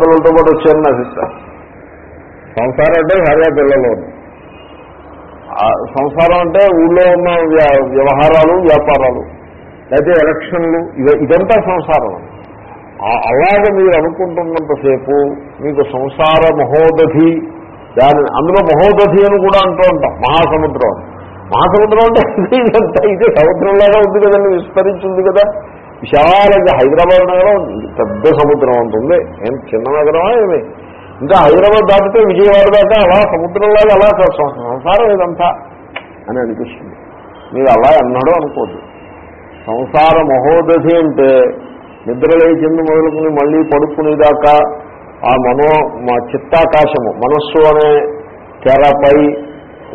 పిల్లలతో పాటు వచ్చారని అభిప్రాయం సంసారం అంటే భార్య పిల్లలు. ఆ సంసారం అంటే ఊళ్ళో ఉన్న వ్య- వ్యవహారాలు వ్యాపారాలు లేకపోతే ఎలక్షన్లు ఇదంతా సంసారం. అలాగే మీరు అనుకుంటున్నంతసేపు మీకు సంసార మహోదధి దాని అందులో మహోదధి అని కూడా అంటూ ఉంటాం మహాసముద్రం. మహాసముద్రం అంటే ఇదంతా ఇదే సముద్రంలాగా ఉంది కదండి విస్తరించింది కదా. విశాలంగా హైదరాబాద్ నగరం పెద్ద సముద్రం ఉంటుంది ఏం చిన్న నగరమా ఏమి? ఇంకా హైదరాబాద్ దాటితే విజయవాడ దాకా అలా సముద్రంలాగా అలా సంసారం ఇదంతా అని అనిపిస్తుంది. మీరు అలా అన్నాడో అనుకోద్దు. సంసార మహోదశి అంటే నిద్ర లేచింది మొదలుకుని మళ్ళీ పడుకునేదాకా ఆ మనో మా చిత్తాకాశము మనస్సు అనే తెరపై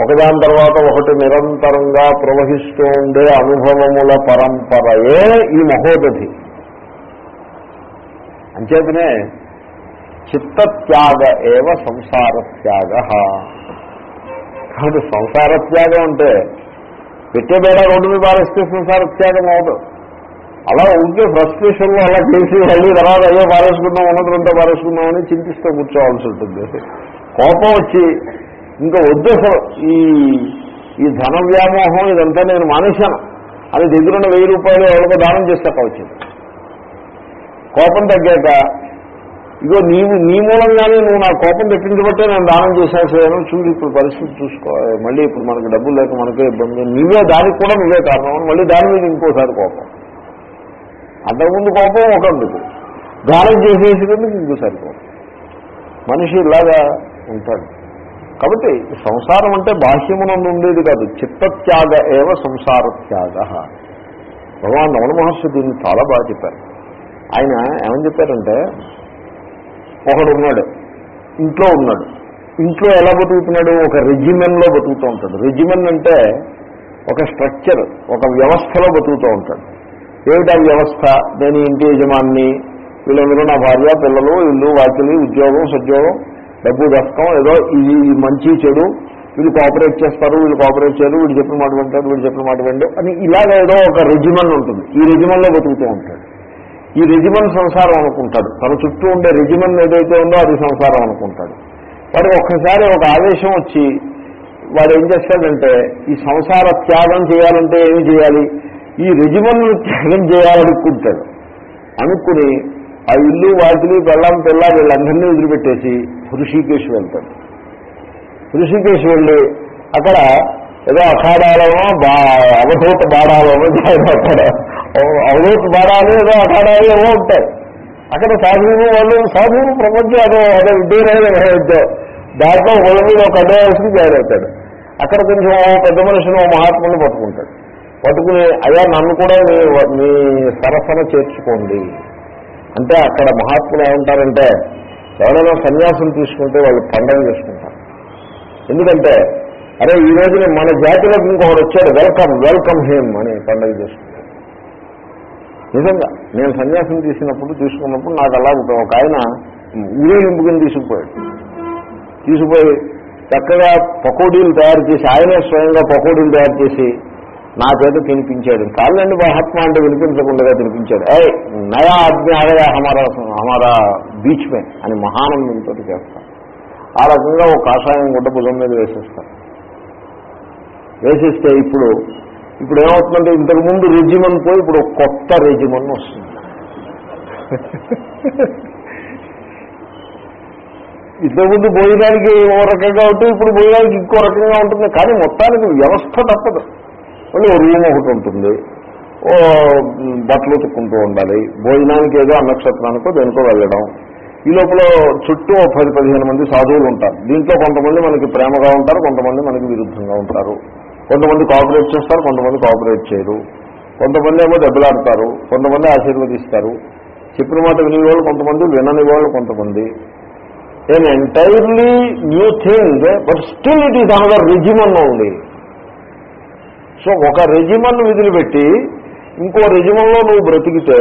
ఒకదాని తర్వాత ఒకటి నిరంతరంగా ప్రవహిస్తూ ఉండే అనుభవముల పరంపరయే ఈ మహోదధి. అంచేతనే చిత్తత్యాగ ఏవ సంసార త్యాగ కాబట్టి సంసార త్యాగం అంటే పెట్టే బేడ రోడ్డు మీద పారేస్తే సంసార త్యాగం అవదు అలా ఉంటే ఫ్రస్ట్రేషన్లో అలా చేసి మళ్ళీ తర్వాత అయ్యో పారేసుకుందాం ఉన్నదంతా పారేసుకుందామని చింతిస్తూ కూర్చోవాల్సి ఉంటుంది. కోపం వచ్చి ఇంకా వద్దు అసలు. ఈ ఈ ధన వ్యామోహం ఇదంతా నేను మానేశాను. అని దగ్గరున్న వెయ్యి రూపాయలు ఎవరికో దానం చేస్తాక వచ్చింది. కోపం తగ్గాక ఇగో నీవు నీ మూలంగానే నువ్వు నా కోపం తెప్పించబట్టే నేను దానం చేసేసాను చూడు ఇప్పుడు పరిస్థితి చూసుకో. మళ్ళీ ఇప్పుడు మనకు డబ్బులు లేక మనకే ఇబ్బంది. నువ్వే దానికి కూడా నువ్వే కారణం మళ్ళీ దాని మీద ఇంకోసారి కోపం. అంతకుముందు కోపం ఒకందుకు. దానం చేసేసినందుకు ఇంకోసారి కోపం? మనిషి ఇలాగా ఉంటాడు. కాబట్టి సంసారం అంటే బాహ్యమునందు ఉండేది కాదు చిత్తత్యాగ ఏవ సంసార త్యాగ భగవాన్ రమణ మహర్షి దీన్ని చాలా బాగా చెప్పారు. ఆయన ఏమని చెప్పారంటే ఒకడు ఉన్నాడు ఇంట్లో ఉన్నాడు. ఇంట్లో ఎలా బతుకుతున్నాడు? ఒక రెజిమెన్లో బతుకుతూ ఉంటాడు. రెజిమెన్ అంటే ఒక స్ట్రక్చర్ ఒక వ్యవస్థలో బతుకుతూ ఉంటాడు. ఏమిటా వ్యవస్థ? నేను ఇంటి యజమాన్ని వీళ్ళందరూ నా భార్య పిల్లలు ఇల్లు వాకిలి ఉద్యోగం సద్యోగం. డబ్బు దస్కం ఏదో ఇది మంచి చెడు వీళ్ళు కోఆపరేట్ చేస్తారు వీళ్ళు కోఆపరేట్ చేయరు వీళ్ళు చెప్పిన మాట వింటారు వీళ్ళు చెప్పిన మాట విండు అని ఇలాగ ఏదో ఒక రెజిమన్ ఉంటుంది. ఈ రెజిమన్లో బతుకుతూ ఉంటాడు. ఈ రెజిమన్ సంసారం అనుకుంటాడు. తన చుట్టూ ఉండే రెజిమన్ ఏదైతే ఉందో అది సంసారం అనుకుంటాడు. వాడికి ఒక్కసారి ఒక ఆవేశం వచ్చి వాడు ఏం చేస్తాడంటే ఈ సంసార త్యాగం చేయాలంటే ఏమి చేయాలి? ఈ రెజిమన్ను త్యాగం చేయాలనుకుంటాడు. అనుకుని ఆ ఇల్లు వాకిలి బెల్లం పిల్ల వీళ్ళందరినీ వదిలిపెట్టేసి హృషికేశ్ వెళ్తాడు. హృషికేశ్ వెళ్ళి అక్కడ ఏదో అఖాడాలనో బా అవధూత బాడాలనో అక్కడ అవధూత బాడాలు ఏదో అఖాడాలు ఏమో ఉంటాయి. అక్కడ సాధువులు వాళ్ళు సాధువులు ప్రపంచం అదో అదే విద్యలో దాంట్లో వాళ్ళ మీద ఒక అడ్వాన్స్కి జాయిన్ అవుతాడు అక్కడ కొంచెం పెద్ద మనిషిని ఓ మహాత్ముని పట్టుకుంటాడు. పట్టుకుని అయ్యా నన్ను కూడా మీ మీ సరసన చేర్చుకోండి. అంటే అక్కడ మహాత్ములు ఏమంటారంటే ఎవరైనా సన్యాసం తీసుకుంటే వాళ్ళు పండగ చేసుకుంటారు ఎందుకంటే అరే ఈ రోజున మన జాతిలో ఇంకొకరు వచ్చాడు వెల్కమ్ వెల్కమ్ హేమ్ అని పండగ చేసుకుంటారు నిజంగా నేను సన్యాసం తీసినప్పుడు తీసుకున్నప్పుడు నాకు అలా ఉంటుంది. ఒక ఆయన ఊరేగింపుకుని తీసుకుపోయాడు తీసుకుపోయి చక్కగా పకోడీలు తయారు చేసి ఆయనే స్వయంగా పకోడీలు తయారు చేసి నా చేత తినిపించాడు. కాళ్ళండి మహాత్మా అంటే వినిపించకుండా తినిపించాడు. ఏ నయా ఆజ్ఞ ఆగయా హమారా హమారా బీచ్ మే అని మహానందంతో చేస్తాను ఆ రకంగా ఒక కాషాయం గుడ్డ భుజం మీద వేసేస్తారు. వేసేస్తే ఇప్పుడు ఇప్పుడు ఏమవుతుందంటే ఇంతకుముందు రెజిమన్ పోయి ఇప్పుడు కొత్త రెజిమన్ వస్తుంది. ఇంతకుముందు భోజనానికి ఓ రకంగా ఉంటుంది ఇప్పుడు భోజనానికి ఇంకో రకంగా ఉంటుంది. కానీ మొత్తానికి వ్యవస్థ తప్పదు. మళ్ళీ రూమ్ ఒకటి ఉంటుంది. ఓ బట్టలు ఉతుక్కుంటూ ఉండాలి. భోజనానికి ఏదో అన్నక్షత్రానికో దేనికో వెళ్ళడం. ఈ లోపల చుట్టూ పది పదిహేను మంది సాధువులు ఉంటారు. దీంట్లో కొంతమంది మనకి ప్రేమగా ఉంటారు కొంతమంది మనకి విరుద్ధంగా ఉంటారు. కొంతమంది కోఆపరేట్ చేస్తారు కొంతమంది కోఆపరేట్ చేయరు. కొంతమంది ఏమో దెబ్బలాడతారు కొంతమంది ఆశీర్వదిస్తారు. చెప్పిన మాట విని వాళ్ళు కొంతమంది వినని వాళ్ళు కొంతమంది. An entirely new thing but still it is another అన్న ఓన్లీ సో ఒక రెజిమన్ విధులుపెట్టి ఇంకో రెజిమంలో నువ్వు బ్రతికితే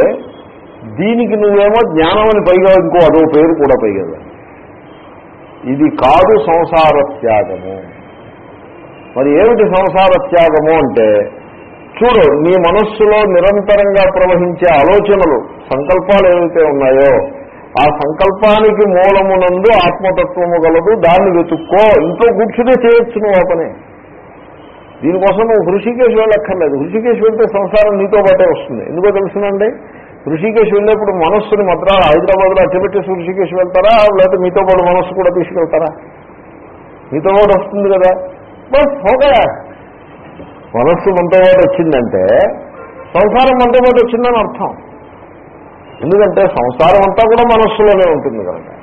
దీనికి నువ్వేమో జ్ఞానం అని పైగా ఇంకో అదో పేరు కూడా పైగా. ఇది కాదు సంసార త్యాగము. మరి ఏమిటి సంసార త్యాగము అంటే చూడు నీ మనస్సులో నిరంతరంగా ప్రవహించే ఆలోచనలు సంకల్పాలు ఏవైతే ఉన్నాయో ఆ సంకల్పానికి మూలమునందు ఆత్మతత్వము గలదు దాన్ని వెతుక్కో ఇంట్లో కూర్చునే చేయొచ్చు నువ్వు ఆ దీనికోసం నువ్వు హృషికేశ్ వెళ్ళక్కర్లేదు. హృషికేశ్ వెళ్తే సంసారం నీతో పాటే వస్తుంది. ఎందుకో తెలుసునండి? హృషికేశ్ వెళ్ళేప్పుడు మనస్సుని మద్రా హైదరాబాద్లో అచ్చబెట్టేసి హృషికేశ్ వెళ్తారా? లేకపోతే మీతో పాటు మనస్సు కూడా తీసుకెళ్తారా? మీతో పాటు వస్తుంది కదా. బస్ ఓకే. మనస్సు మనతో పాటు వచ్చిందంటే సంసారం మనతో పాటు వచ్చిందని అర్థం. ఎందుకంటే సంసారం అంతా కూడా మనస్సులోనే ఉంటుంది కనుక.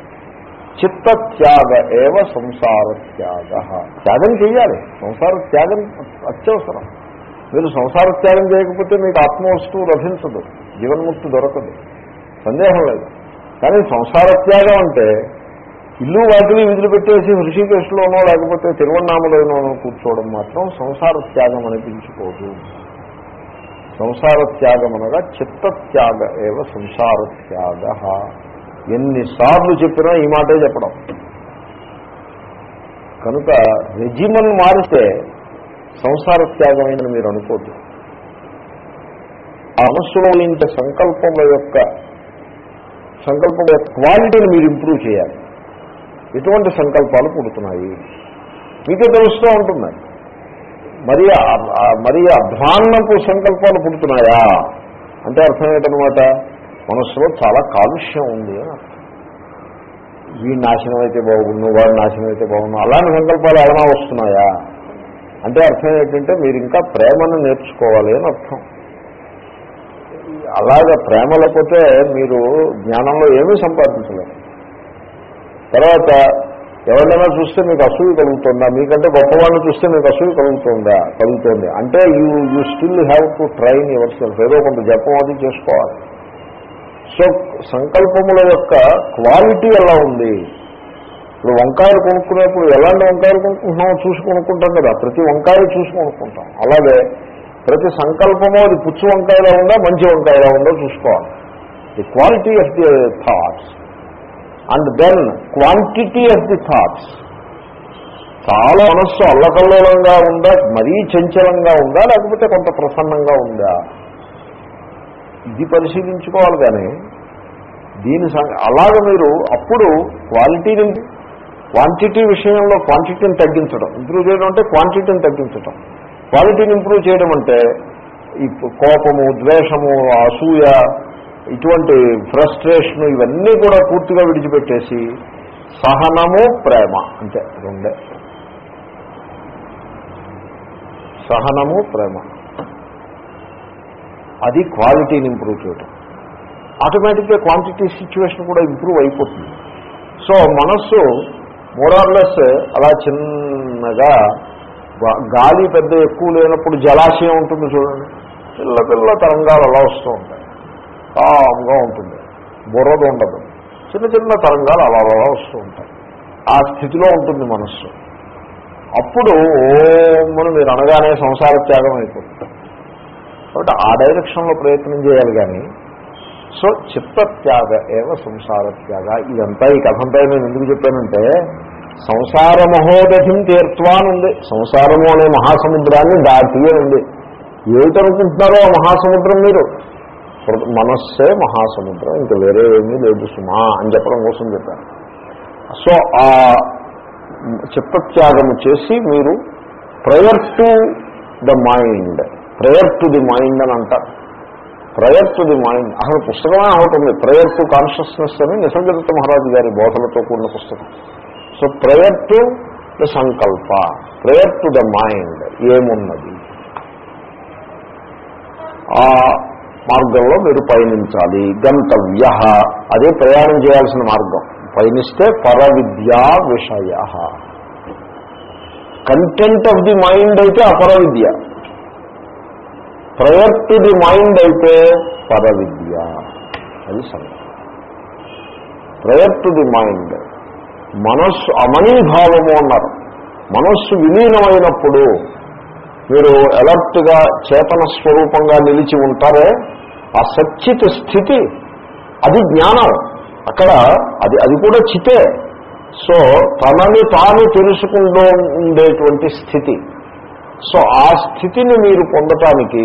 చిత్త త్యాగ ఏవ సంసార త్యాగ త్యాగం చేయాలి సంసార త్యాగం అత్యవసరం. మీరు సంసార త్యాగం చేయకపోతే మీకు ఆత్మవస్తువు లభించదు. జీవన్ముక్తి దొరకదు. సందేహం లేదు. కానీ సంసార త్యాగం అంటే ఇల్లు వాటిని విధులు పెట్టేసి హృషికేశ్లోనో లేకపోతే తిరువన్నామలోనో కూర్చోవడం మాత్రం సంసార త్యాగం అనిపించుకోదు. సంసార త్యాగం అనగా చిత్త త్యాగ ఏవ సంసార త్యాగ ఎన్నిసార్లు చెప్పినా ఈ మాటే చెప్పడం. కనుక రెజిమన్ మారితే సంసార త్యాగమైనది మీరు అనుకోద్దు. ఆ మనస్సులో ఇంత సంకల్పముల యొక్క సంకల్పం యొక్క క్వాలిటీని మీరు ఇంప్రూవ్ చేయాలి. ఎటువంటి సంకల్పాలు పుడుతున్నాయి. మీకే తెలుస్తూ ఉంటుంది మరి మరి అధ్వాన్నపు సంకల్పాలు పుడుతున్నాయా? అంటే అర్థం ఏంటనమాట మనస్సులో చాలా కాలుష్యం ఉంది అని అర్థం. వీడి నాశనం అయితే బాగుండు వాడు నాశనం అయితే బాగుండు అలాంటి సంకల్పాలు ఏమైనా వస్తున్నాయా? అంటే అర్థం ఏంటంటే మీరు ఇంకా ప్రేమను నేర్చుకోవాలి అని అర్థం. అలాగే ప్రేమ లేకపోతే మీరు జ్ఞానంలో ఏమీ సంపాదించలేరు. తర్వాత ఎవరైనా చూస్తే మీకు అసూయ కలుగుతుందా? మీకంటే గొప్పవాడిని చూస్తే మీకు అసూయ కలుగుతుందా? కలుగుతుంది. అంటే you you still have to train yourself ఏదో కొంత జపం అది చేసుకోవాలి. సో సంకల్పముల యొక్క క్వాలిటీ ఎలా ఉంది? ఇప్పుడు వంకాయలు కొనుక్కునేప్పుడు ఎలాంటి వంకాయలు కొనుక్కుంటున్నామో చూసి కొనుక్కుంటాం కదా. ప్రతి వంకాయలు చూసి కొనుక్కుంటాం. అలాగే ప్రతి సంకల్పము అది పుచ్చు వంకాయలా ఉందా మంచి వంకాయలా ఉందో చూసుకోవాలి. The quality of the thoughts and then quantity of the thoughts చాలా మనస్సు అల్లకల్లోలంగా ఉందా మరీ చంచలంగా ఉందా లేకపోతే కొంత ప్రసన్నంగా ఉందా? ఇది పరిశీలించుకోవాలి కానీ దీని అలాగ మీరు అప్పుడు క్వాలిటీని క్వాంటిటీ విషయంలో క్వాంటిటీని తగ్గించడం. ఇంప్రూవ్ చేయడం అంటే క్వాంటిటీని తగ్గించడం. క్వాలిటీని ఇంప్రూవ్ చేయడం అంటే ఈ కోపము ద్వేషము అసూయ ఇటువంటి ఫ్రస్ట్రేషన్ ఇవన్నీ కూడా పూర్తిగా విడిచిపెట్టేసి సహనము ప్రేమ అంతే రెండే. సహనము ప్రేమ. అది క్వాలిటీని ఇంప్రూవ్ చేయడం ఆటోమేటిక్గా క్వాంటిటీ సిచ్యువేషన్ కూడా ఇంప్రూవ్ అయిపోతుంది. సో మనస్సు మోరార్లెస్ అలా చిన్నగా గాలి పెద్ద ఎక్కువ లేనప్పుడు జలాశయం ఉంటుంది చూడండి. పిల్ల పిల్ల తరంగాలు అలా వస్తూ ఉంటాయి. కామ్గా ఉంటుంది. బుర్రది ఉండదు. చిన్న చిన్న తరంగాలు అలా అలా వస్తూ ఉంటాయి. ఆ స్థితిలో ఉంటుంది మనస్సు. అప్పుడు ఓమని మీరు అనగానే సంసార త్యాగం అయిపోతుంది. కాబట్టి ఆ డైరెక్షన్లో ప్రయత్నం చేయాలి కానీ సో చిత్తత్యాగ ఏవ సంసార త్యాగ ఇదంతా ఈ కథంతా నేను ఎందుకు చెప్పానంటే సంసార మహోదధిం తీర్త్వానుంది సంసారము అనే మహాసముద్రాన్ని దాటి అని ఏమిటనుకుంటున్నారో ఆ మహాసముద్రం మీరు? మనస్సే మహాసముద్రం ఇంకా వేరే ఏమీ లేదు సుమా అని చెప్పడం కోసం చెప్పాను సో ఆ చిత్తత్యాగము చేసి మీరు prayer to the mind prayer to the mind అని అంటారు ప్రేయర్ టు ది మైండ్. అసలు పుస్తకమే అవుతుంది ప్రేయర్ టు కాన్షియస్నెస్ అని నిసర్గదత్త మహారాజు గారి బోధలతో కూడిన పుస్తకం. సో ప్రేయర్ టు ద సంకల్ప. Prayer to the mind. ఏమున్నది? ఆ మార్గంలో మీరు పయనించాలి. గంతవ్య. అదే ప్రయాణం చేయాల్సిన మార్గం. పయనిస్తే పరవిద్యా విషయ. కంటెంట్ ఆఫ్ ది మైండ్ అయితే అపర విద్య ప్రయర్ టు ది మైండ్ అయితే పరవిద్య. అది సంగతి ప్రయర్ టు ది మైండ్. మనస్సు అమనీభావము అన్నారు. మనస్సు విలీనమైనప్పుడు మీరు అలర్ట్గా చేతన స్వరూపంగా నిలిచి ఉంటారే ఆ సచ్చిత స్థితి అది జ్ఞానం. అక్కడ అది అది కూడా చితే. సో తనని తాను తెలుసుకుంటూ ఉండేటువంటి స్థితి. సో ఆ స్థితిని మీరు పొందటానికి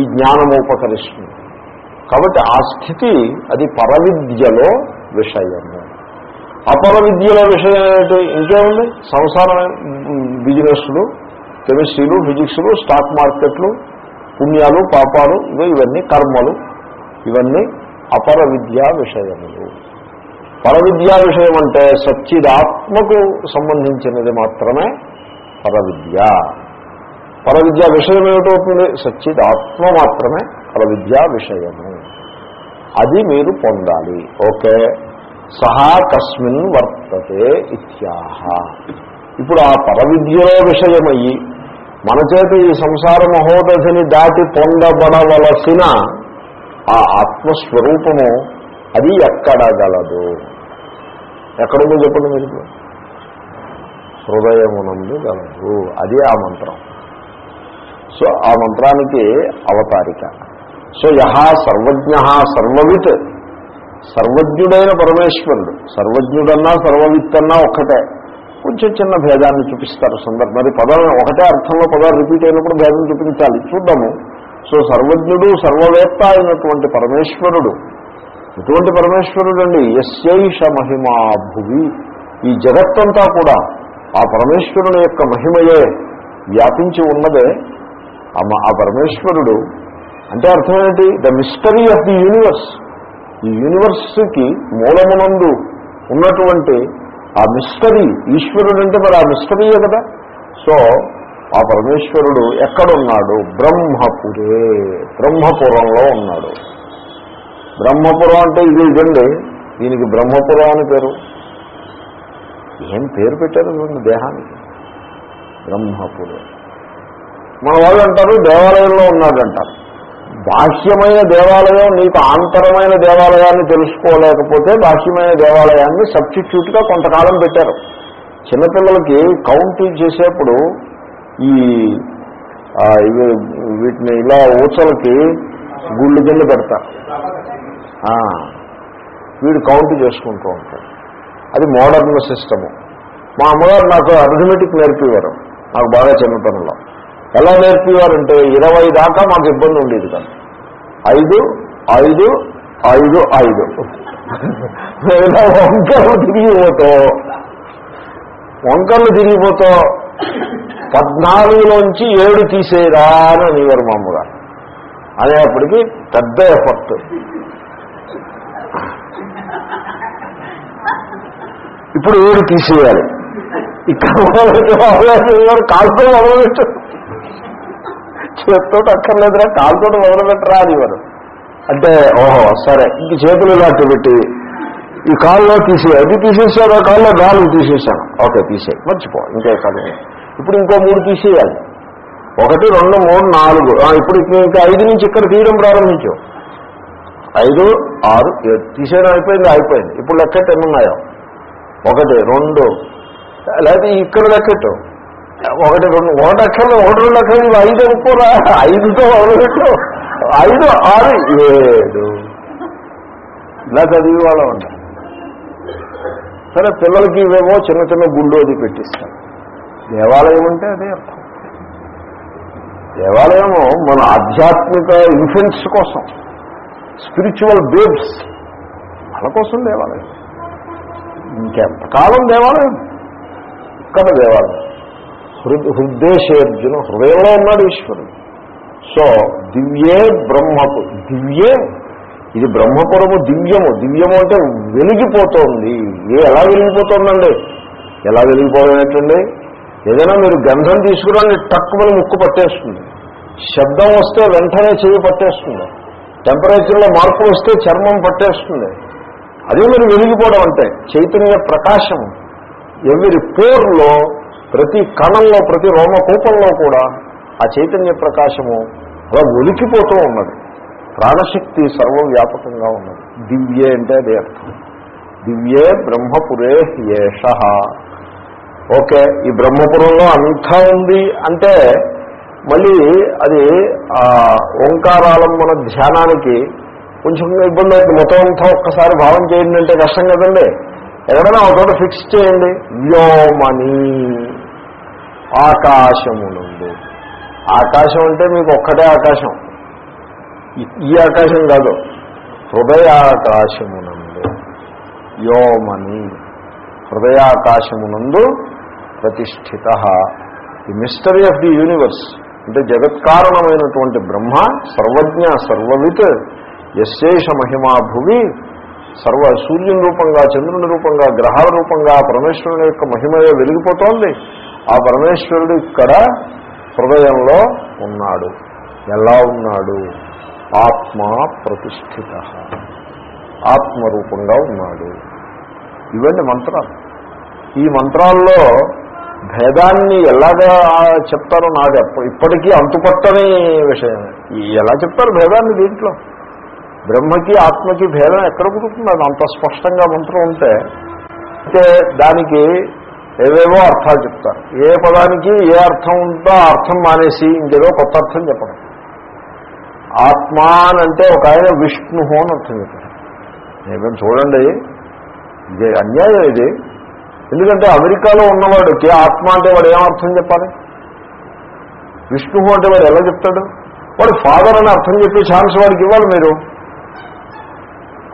ఈ జ్ఞానం ఉపకరిస్తుంది. కాబట్టి ఆ స్థితి అది పరవిద్యలో విషయము. అపర విద్యల విషయం ఏంటి ఇంకేముంది? సంసార బిజినెస్లు కెమిస్ట్రీలు ఫిజిక్స్లు స్టాక్ మార్కెట్లు పుణ్యాలు పాపాలు ఇవన్నీ కర్మలు. ఇవన్నీ అపర విద్యా విషయములు. పరవిద్యా విషయం అంటే సచ్చిదాత్మకు సంబంధించినది మాత్రమే పరవిద్య. పరవిద్య విషయం ఏమిటవుతుంది సచ్చిదాత్మ మాత్రమే పరవిద్యా విషయము. అది మీరు పొందాలి. ఓకే. సహా కస్మిన్ వర్తతే ఇత్యాహ. ఇప్పుడు ఆ పరవిద్యలో విషయమయ్యి మన చేత ఈ సంసార మహోదధిని దాటి పొందబడవలసిన ఆ ఆత్మస్వరూపము అది ఎక్కడ గలదు? ఎక్కడుందో చెప్పండి మీరు హృదయమునందు గలదు. అది ఆ మంత్రం. సో ఆ మంత్రానికి అవతారిక. సో యహ సర్వజ్ఞ సర్వవిత్. సర్వజ్ఞుడైన పరమేశ్వరుడు. సర్వజ్ఞుడన్నా సర్వవిత్తన్నా ఒక్కటే. కొంచెం చిన్న భేదాన్ని చూపిస్తారు సందర్భం. మరి పదం ఒకటే అర్థంలో పదాలు రిపీట్ అయినప్పుడు భేదం చూపించాలి. చూద్దాము. సో సర్వజ్ఞుడు సర్వవేత్త అయినటువంటి పరమేశ్వరుడు. ఎటువంటి పరమేశ్వరుడు అండి ఎస్యైష మహిమా భువి. ఈ జగత్తంతా కూడా ఆ పరమేశ్వరుని యొక్క మహిమయే వ్యాపించి ఉన్నదే ఆ ఆ పరమేశ్వరుడు అంటే అర్థం ఏంటి? The mystery of the universe ఈ యూనివర్స్కి మూలమునందు ఉన్నటువంటి ఆ మిస్టరీ ఈశ్వరుడు అంటే మరి ఆ మిస్టరీయే కదా? సో ఆ పరమేశ్వరుడు ఎక్కడున్నాడు? బ్రహ్మపురే బ్రహ్మపురంలో ఉన్నాడు. బ్రహ్మపురం అంటే ఇది ఇదండి. దీనికి బ్రహ్మపురం అని పేరు. ఏం పేరు పెట్టారు దేహానికి? బ్రహ్మపురం. మన వాళ్ళు అంటారు దేవాలయంలో ఉన్నాడంటారు బాహ్యమైన దేవాలయం నీకు ఆంతరమైన దేవాలయాన్ని తెలుసుకోలేకపోతే బాహ్యమైన దేవాలయాన్ని సబ్స్టిట్యూట్గా కొంతకాలం పెట్టారు. చిన్నపిల్లలకి కౌంటింగ్ చేసేప్పుడు ఈ ఇవి వీటిని ఇలా ఊచలకి గుళ్ళు కింద పెడతారు. వీడు కౌంట్ చేసుకుంటూ ఉంటాడు. అది మోడర్న్ సిస్టము. మా అమ్మగారు నాకు అర్థమెటిక్ నేర్పేవారు నాకు బాగా చిన్నతనంలో. ఎలా నేర్పేవారంటే ఇరవై దాకా మాకు ఇబ్బంది ఉండేది కాదు. ఐదు ఐదు ఐదు ఐదు. ఇలా వంకర్లు తిరిగిపోతూ వంకర్లు తిరిగిపోతూ పద్నాలుగులోంచి ఏడు తీసేదా అని అనేవారు మా అనేప్పటికీ పెద్ద ఎఫర్ట్. ఇప్పుడు ఏడు తీసేయాలి. ఇక్కడ కాల్తో మొదలుపెట్టేవారు చేతితో అక్కర్లేదురా కాలుతో మొదలుపెట్టరా అనేవారు అంటే ఓహో సరే ఇంక చేతులు ఇలా పెట్టి ఈ కాల్లో తీసే అది తీసేసాను ఆ కాల్లో? గాలు తీసేసాను ఓకే తీసే మర్చిపో ఇంకే కాదు ఇప్పుడు ఇంకో మూడు తీసేయాలి. ఒకటి రెండు మూడు నాలుగు. ఇప్పుడు ఇంకా ఐదు నుంచి ఇక్కడ తీయడం ప్రారంభించు. ఐదు ఆరు ఏడు. తీసేయడం అయిపోయింది అయిపోయింది. ఇప్పుడు లెక్కెట్టు ఎన్ని ఉన్నాయో ఒకటి రెండు. లేకపోతే ఇక్కడ లెక్కెట్టు? ఒకటి రెండు ఒకటి అక్షరం ఒకటి రెండు అక్షరం ఇవి ఐదు అనుకోరా ఐదుతో మొదలుపెట్టు. ఐదు ఆరు ఏడు. ఇలా చదివి వాళ్ళం అంట సరే పిల్లలకి ఇవేమో చిన్న చిన్న గుండు అది పెట్టిస్తాం దేవాలయం అంటే అదే అర్థం. దేవాలయము మన ఆధ్యాత్మిక ఇన్ఫెన్స్ కోసం స్పిరిచువల్ బేబ్స్ వాళ్ళ కోసం దేవాలయం. ఇంకెంతకాలం దేవాలయం? ఇక్కడ దేవాలయం. హృద్ హృదయశేర్జును హృదయంలో ఉన్నాడు ఈశ్వరుడు. సో దివ్యే బ్రహ్మపు దివ్యే ఇది బ్రహ్మపురము దివ్యము. దివ్యము అంటే వెలిగిపోతోంది. ఏ ఎలా వెలిగిపోతుందండి? ఎలా వెలిగిపోయినట్టండి ఏదైనా మీరు గంధం తీసుకురాని టక్కుమని ముక్కు పట్టేస్తుంది. శబ్దం వస్తే వెంటనే చెవి పట్టేస్తుంది. టెంపరేచర్లో మార్పు వస్తే చర్మం పట్టేస్తుంది. అదే మీరు వెలిగిపోవడం అంటే చైతన్య ప్రకాశం. ఎవరి పోర్లో ప్రతి కణంలో ప్రతి రోమకూపంలో కూడా ఆ చైతన్య ప్రకాశము అలా ఒలికిపోతూ ఉన్నది. ప్రాణశక్తి సర్వవ్యాపకంగా ఉన్నది. దివ్యే అంటే అదే అర్థం. దివ్యే బ్రహ్మపురే యేష ఓకే ఈ బ్రహ్మపురంలో అంతా ఉంది అంటే మళ్ళీ అది ఓంకారాలంబన ధ్యానానికి కొంచెం ఇబ్బంది అవుతుంది. మొత్తం అంతా ఒక్కసారి భావం చేయండి అంటే కష్టం కదండి. ఎక్కడైనా ఒక చోట ఫిక్స్ చేయండి. వ్యోమని. ఆకాశము నుండి ఆకాశం అంటే మీకు ఒక్కటే ఆకాశం. ఈ- ఆకాశం కాదు హృదయాకాశమునందు యోమని హృదయాకాశమునందు ప్రతిష్ఠిత. The mystery of the universe అంటే జగత్కారణమైనటువంటి బ్రహ్మ సర్వజ్ఞ సర్వవిత్ యశేష మహిమా భువి సర్వ సూర్యుని రూపంగా చంద్రుని రూపంగా గ్రహాల రూపంగా పరమేశ్వరుని యొక్క మహిమయే వెలిగిపోతోంది. ఆ పరమేశ్వరుడు ఇక్కడ హృదయంలో ఉన్నాడు. ఎలా ఉన్నాడు? ఆత్మ ప్రతిష్ఠిత. ఆత్మరూపంగా ఉన్నాడు. ఇవన్నీ మంత్రాలు. ఈ మంత్రాల్లో భేదాన్ని ఎలాగా చెప్తారో నాకు ఇప్పటికీ అంతుపట్టని విషయం ఎలా చెప్తారు భేదాన్ని దీంట్లో? బ్రహ్మకి ఆత్మకి భేదం ఎక్కడ కుదురుతుంది? అది అంత స్పష్టంగా మంత్రం ఉంటే. అయితే దానికి ఏవేవో అర్థాలు చెప్తారు. ఏ పదానికి ఏ అర్థం ఉందో ఆ అర్థం మానేసి ఇంకేదో కొత్త అర్థం చెప్పడం. ఆత్మాన్ అంటే ఒక ఆయన విష్ణు అని అర్థం చెప్పారు ఏమేమి చూడండి. ఇది అన్యాయం ఇది. ఎందుకంటే అమెరికాలో ఉన్నవాడికి ఆత్మ అంటే వాడు ఏమర్థం అర్థం చెప్పాలి? విష్ణువు అంటే వాడు ఎలా చెప్తాడు? వాడు ఫాదర్ అని అర్థం చెప్పే ఛాన్స్ వాడికి ఇవ్వాలి మీరు.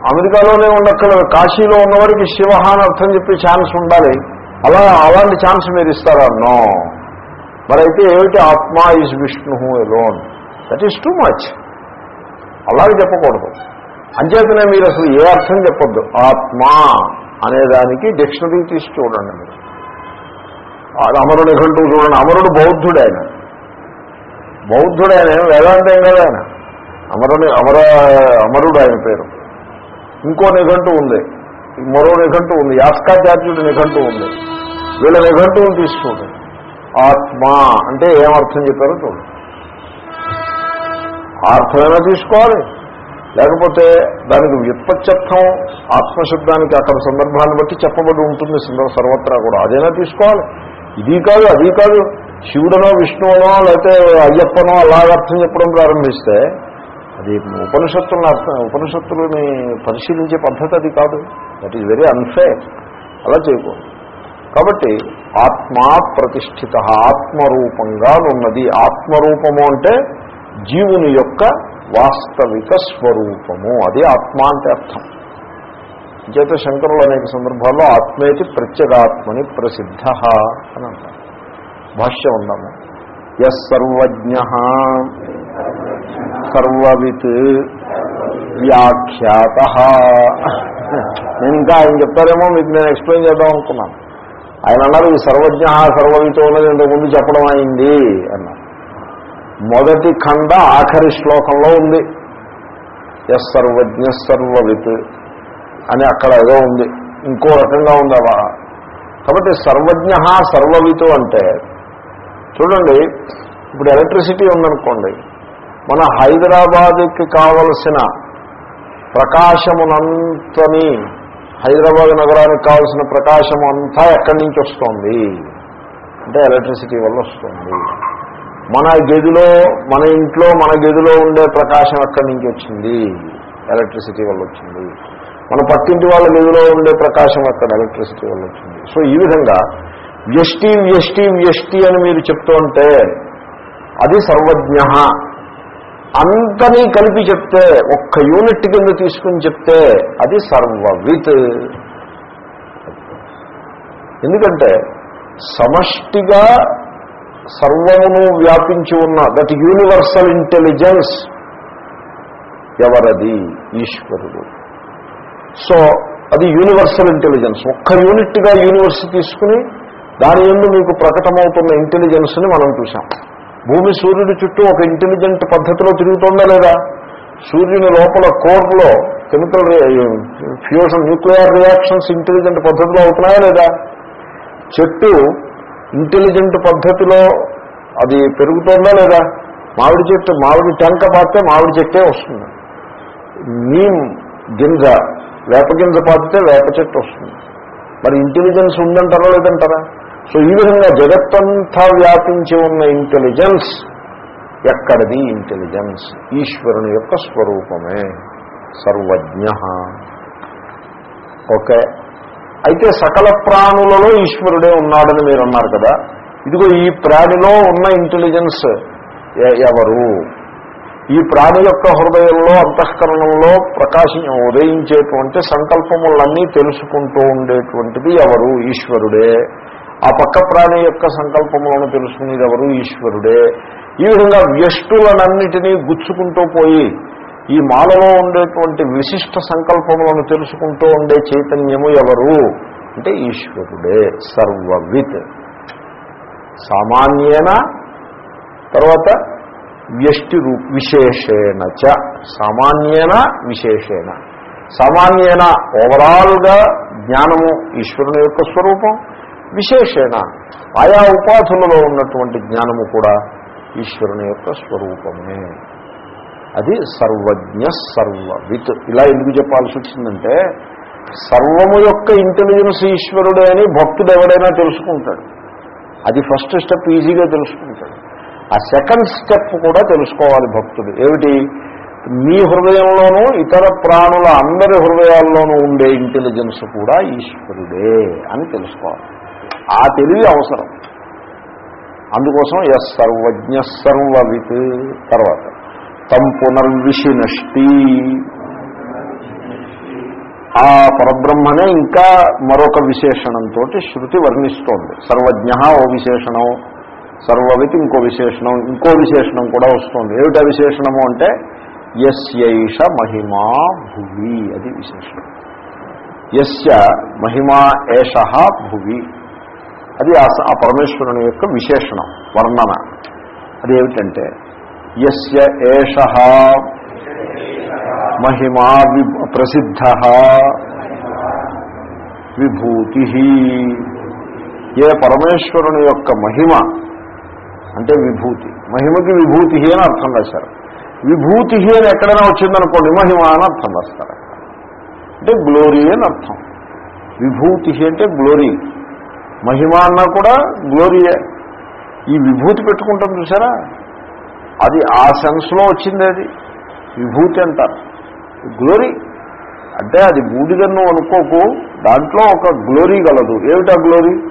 అమెరికాలోనే ఉండక్కడ కాశీలో ఉన్నవాడికి శివ అని అర్థం చెప్పే ఛాన్స్ ఉండాలి. అలా అలాంటి ఛాన్స్ మీరు ఇస్తారా? నో. మరైతే ఏమిటి? Atma is Vishnu alone that is too much అలాగే చెప్పకూడదు. అంచేతనే మీరు అసలు ఏ అర్థం చెప్పొద్దు. ఆత్మ అనేదానికి డిక్షనరీ తీసి చూడండి మీరు. అమరుడు నిఘంటూ చూడండి. అమరుడు బౌద్ధుడు ఆయన. బౌద్ధుడు ఆయన వేదాంతం కదా ఆయన. అమరుని అమర అమరుడు ఆయన పేరు. ఇంకో నిఘంటు ఉంది. మరో నిఘంటు ఉంది. యాస్కాచార్యుడి నిఘంటు ఉంది. వీళ్ళ నిఘంటువులు తీసుకోండి ఆత్మ అంటే ఏమర్థం చెప్పారో చూడండి అర్థమైనా తీసుకోవాలి? లేకపోతే దానికి వ్యుత్పత్త్యర్థం ఆత్మశబ్దానికి అక్కడ సందర్భాన్ని బట్టి చెప్పబడి ఉంటుంది సర్వత్రా కూడా. అదైనా తీసుకోవాలి? ఇది కాదు అది కాదు. శివుడనో విష్ణువునో లేకపోతే అయ్యప్పనో అలాగ అర్థం చెప్పడం ప్రారంభిస్తే అది ఉపనిషత్తులను అర్థం ఉపనిషత్తులని పరిశీలించే పద్ధతి అది కాదు. దట్ ఈజ్ వెరీ అన్ఫేర్ అలా చేయకూడదు. కాబట్టి ఆత్మా ప్రతిష్ఠిత ఆత్మరూపంగా ఉన్నది ఆత్మరూపము అంటే జీవుని యొక్క వాస్తవిక స్వరూపము. అది ఆత్మ అంటే అర్థం. చేత శంకరులు అనేక సందర్భాల్లో ఆత్మేతి ప్రత్యేగాత్మని ప్రసిద్ధ అని అంటారు. భాష్యం ఉన్నాము ఎస్ సర్వజ్ఞ సర్వవిత్ వ్యాఖ్యాత. నేను ఇంకా ఆయన చెప్తారేమో మీకు నేను ఎక్స్ప్లెయిన్ చేద్దాం అనుకున్నాను. ఆయన అన్నారు ఈ సర్వజ్ఞ సర్వవితో ఉన్నది ఇంతకుముందు చెప్పడం అయింది అన్నారు. మొదటి ఖండ ఆఖరి శ్లోకంలో ఉంది. ఎస్ సర్వజ్ఞ సర్వవిత్ అని అక్కడ ఏదో ఉంది. ఇంకో రకంగా ఉందవా కాబట్టి సర్వజ్ఞ సర్వవితు అంటే చూడండి ఇప్పుడు ఎలక్ట్రిసిటీ ఉందనుకోండి. మన హైదరాబాద్కి కావలసిన ప్రకాశమునంతని హైదరాబాద్ నగరానికి కావలసిన ప్రకాశం అంతా ఎక్కడి నుంచి వస్తుంది? అంటే ఎలక్ట్రిసిటీ వల్ల వస్తుంది. మన గదిలో మన ఇంట్లో మన గదిలో ఉండే ప్రకాశం ఎక్కడి నుంచి వచ్చింది? ఎలక్ట్రిసిటీ వల్ల వచ్చింది. మన పక్కింటి వాళ్ళ గదిలో ఉండే ప్రకాశం ఎక్కడ? ఎలక్ట్రిసిటీ వల్ల వచ్చింది. సో ఈ విధంగా వ్యష్టి వ్యష్టి వ్యష్టి అని మీరు చెప్తూ ఉంటే అది సర్వజ్ఞ. అంతనీ కలిపి చెప్తే ఒక్క యూనిట్ కింద తీసుకుని చెప్తే అది సర్వవిత్. ఎందుకంటే సమష్టిగా సర్వమును వ్యాపించి ఉన్న దట్ యూనివర్సల్ ఇంటెలిజెన్స్ ఎవరది? ఈశ్వరుడు. సో అది యూనివర్సల్ ఇంటెలిజెన్స్ ఒక్క యూనిట్గా యూనివర్స్ తీసుకుని దాని ఎందు మీకు ప్రకటమవుతున్న ఇంటెలిజెన్స్ని మనం చూసాం భూమి సూర్యుడి చుట్టూ ఒక ఇంటెలిజెంట్ పద్ధతిలో తిరుగుతుందా లేదా? సూర్యుని లోపల కోర్లో chemical fusion nuclear reactions intelligent పద్ధతిలో అవుతున్నాయా లేదా? చెట్టు ఇంటెలిజెంట్ పద్ధతిలో అది పెరుగుతుందా లేదా? మామిడి చెట్టు మామిడి టెంక పాతే మామిడి చెట్టే వస్తుంది. నీమ్ గింజ వేప గింజ పాతితే వేప చెట్టు వస్తుంది. మరి ఇంటెలిజెన్స్ ఉందంటారా లేదంటారా? సో ఈ విధంగా జగత్తంతా వ్యాపించి ఉన్న ఇంటెలిజెన్స్ ఎక్కడిది ఇంటెలిజెన్స్? ఈశ్వరుని యొక్క స్వరూపమే సర్వజ్ఞ. ఓకే. అయితే సకల ప్రాణులలో ఈశ్వరుడే ఉన్నాడని మీరు అన్నారు కదా? ఇదిగో ఈ ప్రాణిలో ఉన్న ఇంటెలిజెన్స్ ఎవరు? ఈ ప్రాణి యొక్క హృదయంలో అంతఃకరణంలో ప్రకాశం ఉదయించేటువంటి సంకల్పములన్నీ తెలుసుకుంటూ ఉండేటువంటిది ఎవరు? ఈశ్వరుడే. ఆ పక్క ప్రాణి యొక్క సంకల్పములను తెలుసుకునేది ఎవరు? ఈశ్వరుడే. ఈ విధంగా వ్యష్టులనన్నిటినీ గుచ్చుకుంటూ పోయి ఈ మాలలో ఉండేటువంటి విశిష్ట సంకల్పములను తెలుసుకుంటూ ఉండే చైతన్యము ఎవరు? అంటే ఈశ్వరుడే సర్వవిత్. సామాన్యేన తర్వాత వ్యష్టి రూ విశేషేణ చ. సామాన్యేన విశేషేణ. సామాన్యేన ఓవరాల్గా జ్ఞానము ఈశ్వరుని యొక్క స్వరూపం. విశేషణ ఆయా ఉపాధులలో ఉన్నటువంటి జ్ఞానము కూడా ఈశ్వరుని యొక్క స్వరూపమే. అది సర్వజ్ఞ సర్వవిత్. ఇలా ఎందుకు చెప్పాల్సి వచ్చిందంటే సర్వము యొక్క ఇంటెలిజెన్స్ ఈశ్వరుడే అని భక్తుడు ఎవడైనా తెలుసుకుంటాడు. అది ఫస్ట్ స్టెప్ ఈజీగా తెలుసుకుంటాడు. ఆ సెకండ్ స్టెప్ కూడా తెలుసుకోవాలి భక్తుడు. ఏమిటి? మీ హృదయంలోనూ ఇతర ప్రాణుల అందరి హృదయాల్లోనూ ఉండే ఇంటెలిజెన్స్ కూడా ఈశ్వరుడే అని తెలుసుకోవాలి. ఆ తెలివి అవసరం. అందుకోసం ఎస్ సర్వజ్ఞ సర్వవిత్ తర్వాత. తం పునర్విషినష్టి. ఆ పరబ్రహ్మనే ఇంకా మరొక విశేషణంతో శృతి వర్ణిస్తోంది. సర్వజ్ఞ ఓ విశేషణం సర్వవిత్ ఇంకో విశేషణం ఇంకో విశేషణం కూడా వస్తుంది. ఏమిటా విశేషణము అంటే యస్యైష మహిమా భువి అది విశేషణం. యస్య మహిమా ఏష భువి. అది ఆ పరమేశ్వరుని యొక్క విశేషణం వర్ణన. అదేమిటంటే యస్య ఏష మహిమా వి ప్రసిద్ధ విభూతి. ఏ పరమేశ్వరుని యొక్క మహిమ అంటే విభూతి. మహిమకి విభూతి అని అర్థం రాశారు. విభూతి అని ఎక్కడైనా వచ్చిందనుకోండి మహిమ అని అర్థం రాస్తారు. అంటే గ్లోరీ అని అర్థం. విభూతి అంటే గ్లోరీ మహిమ అన్నా కూడా గ్లోరీయే ఈ విభూతి పెట్టుకుంటాం చూసారా? అది ఆ సెన్స్లో వచ్చింది అది. విభూతి అంటారు. గ్లోరీ అంటే అది బూడిదన్ను అనుకోకు. దాంట్లో ఒక గ్లోరీ గలదు. ఏమిటా గ్లోరీ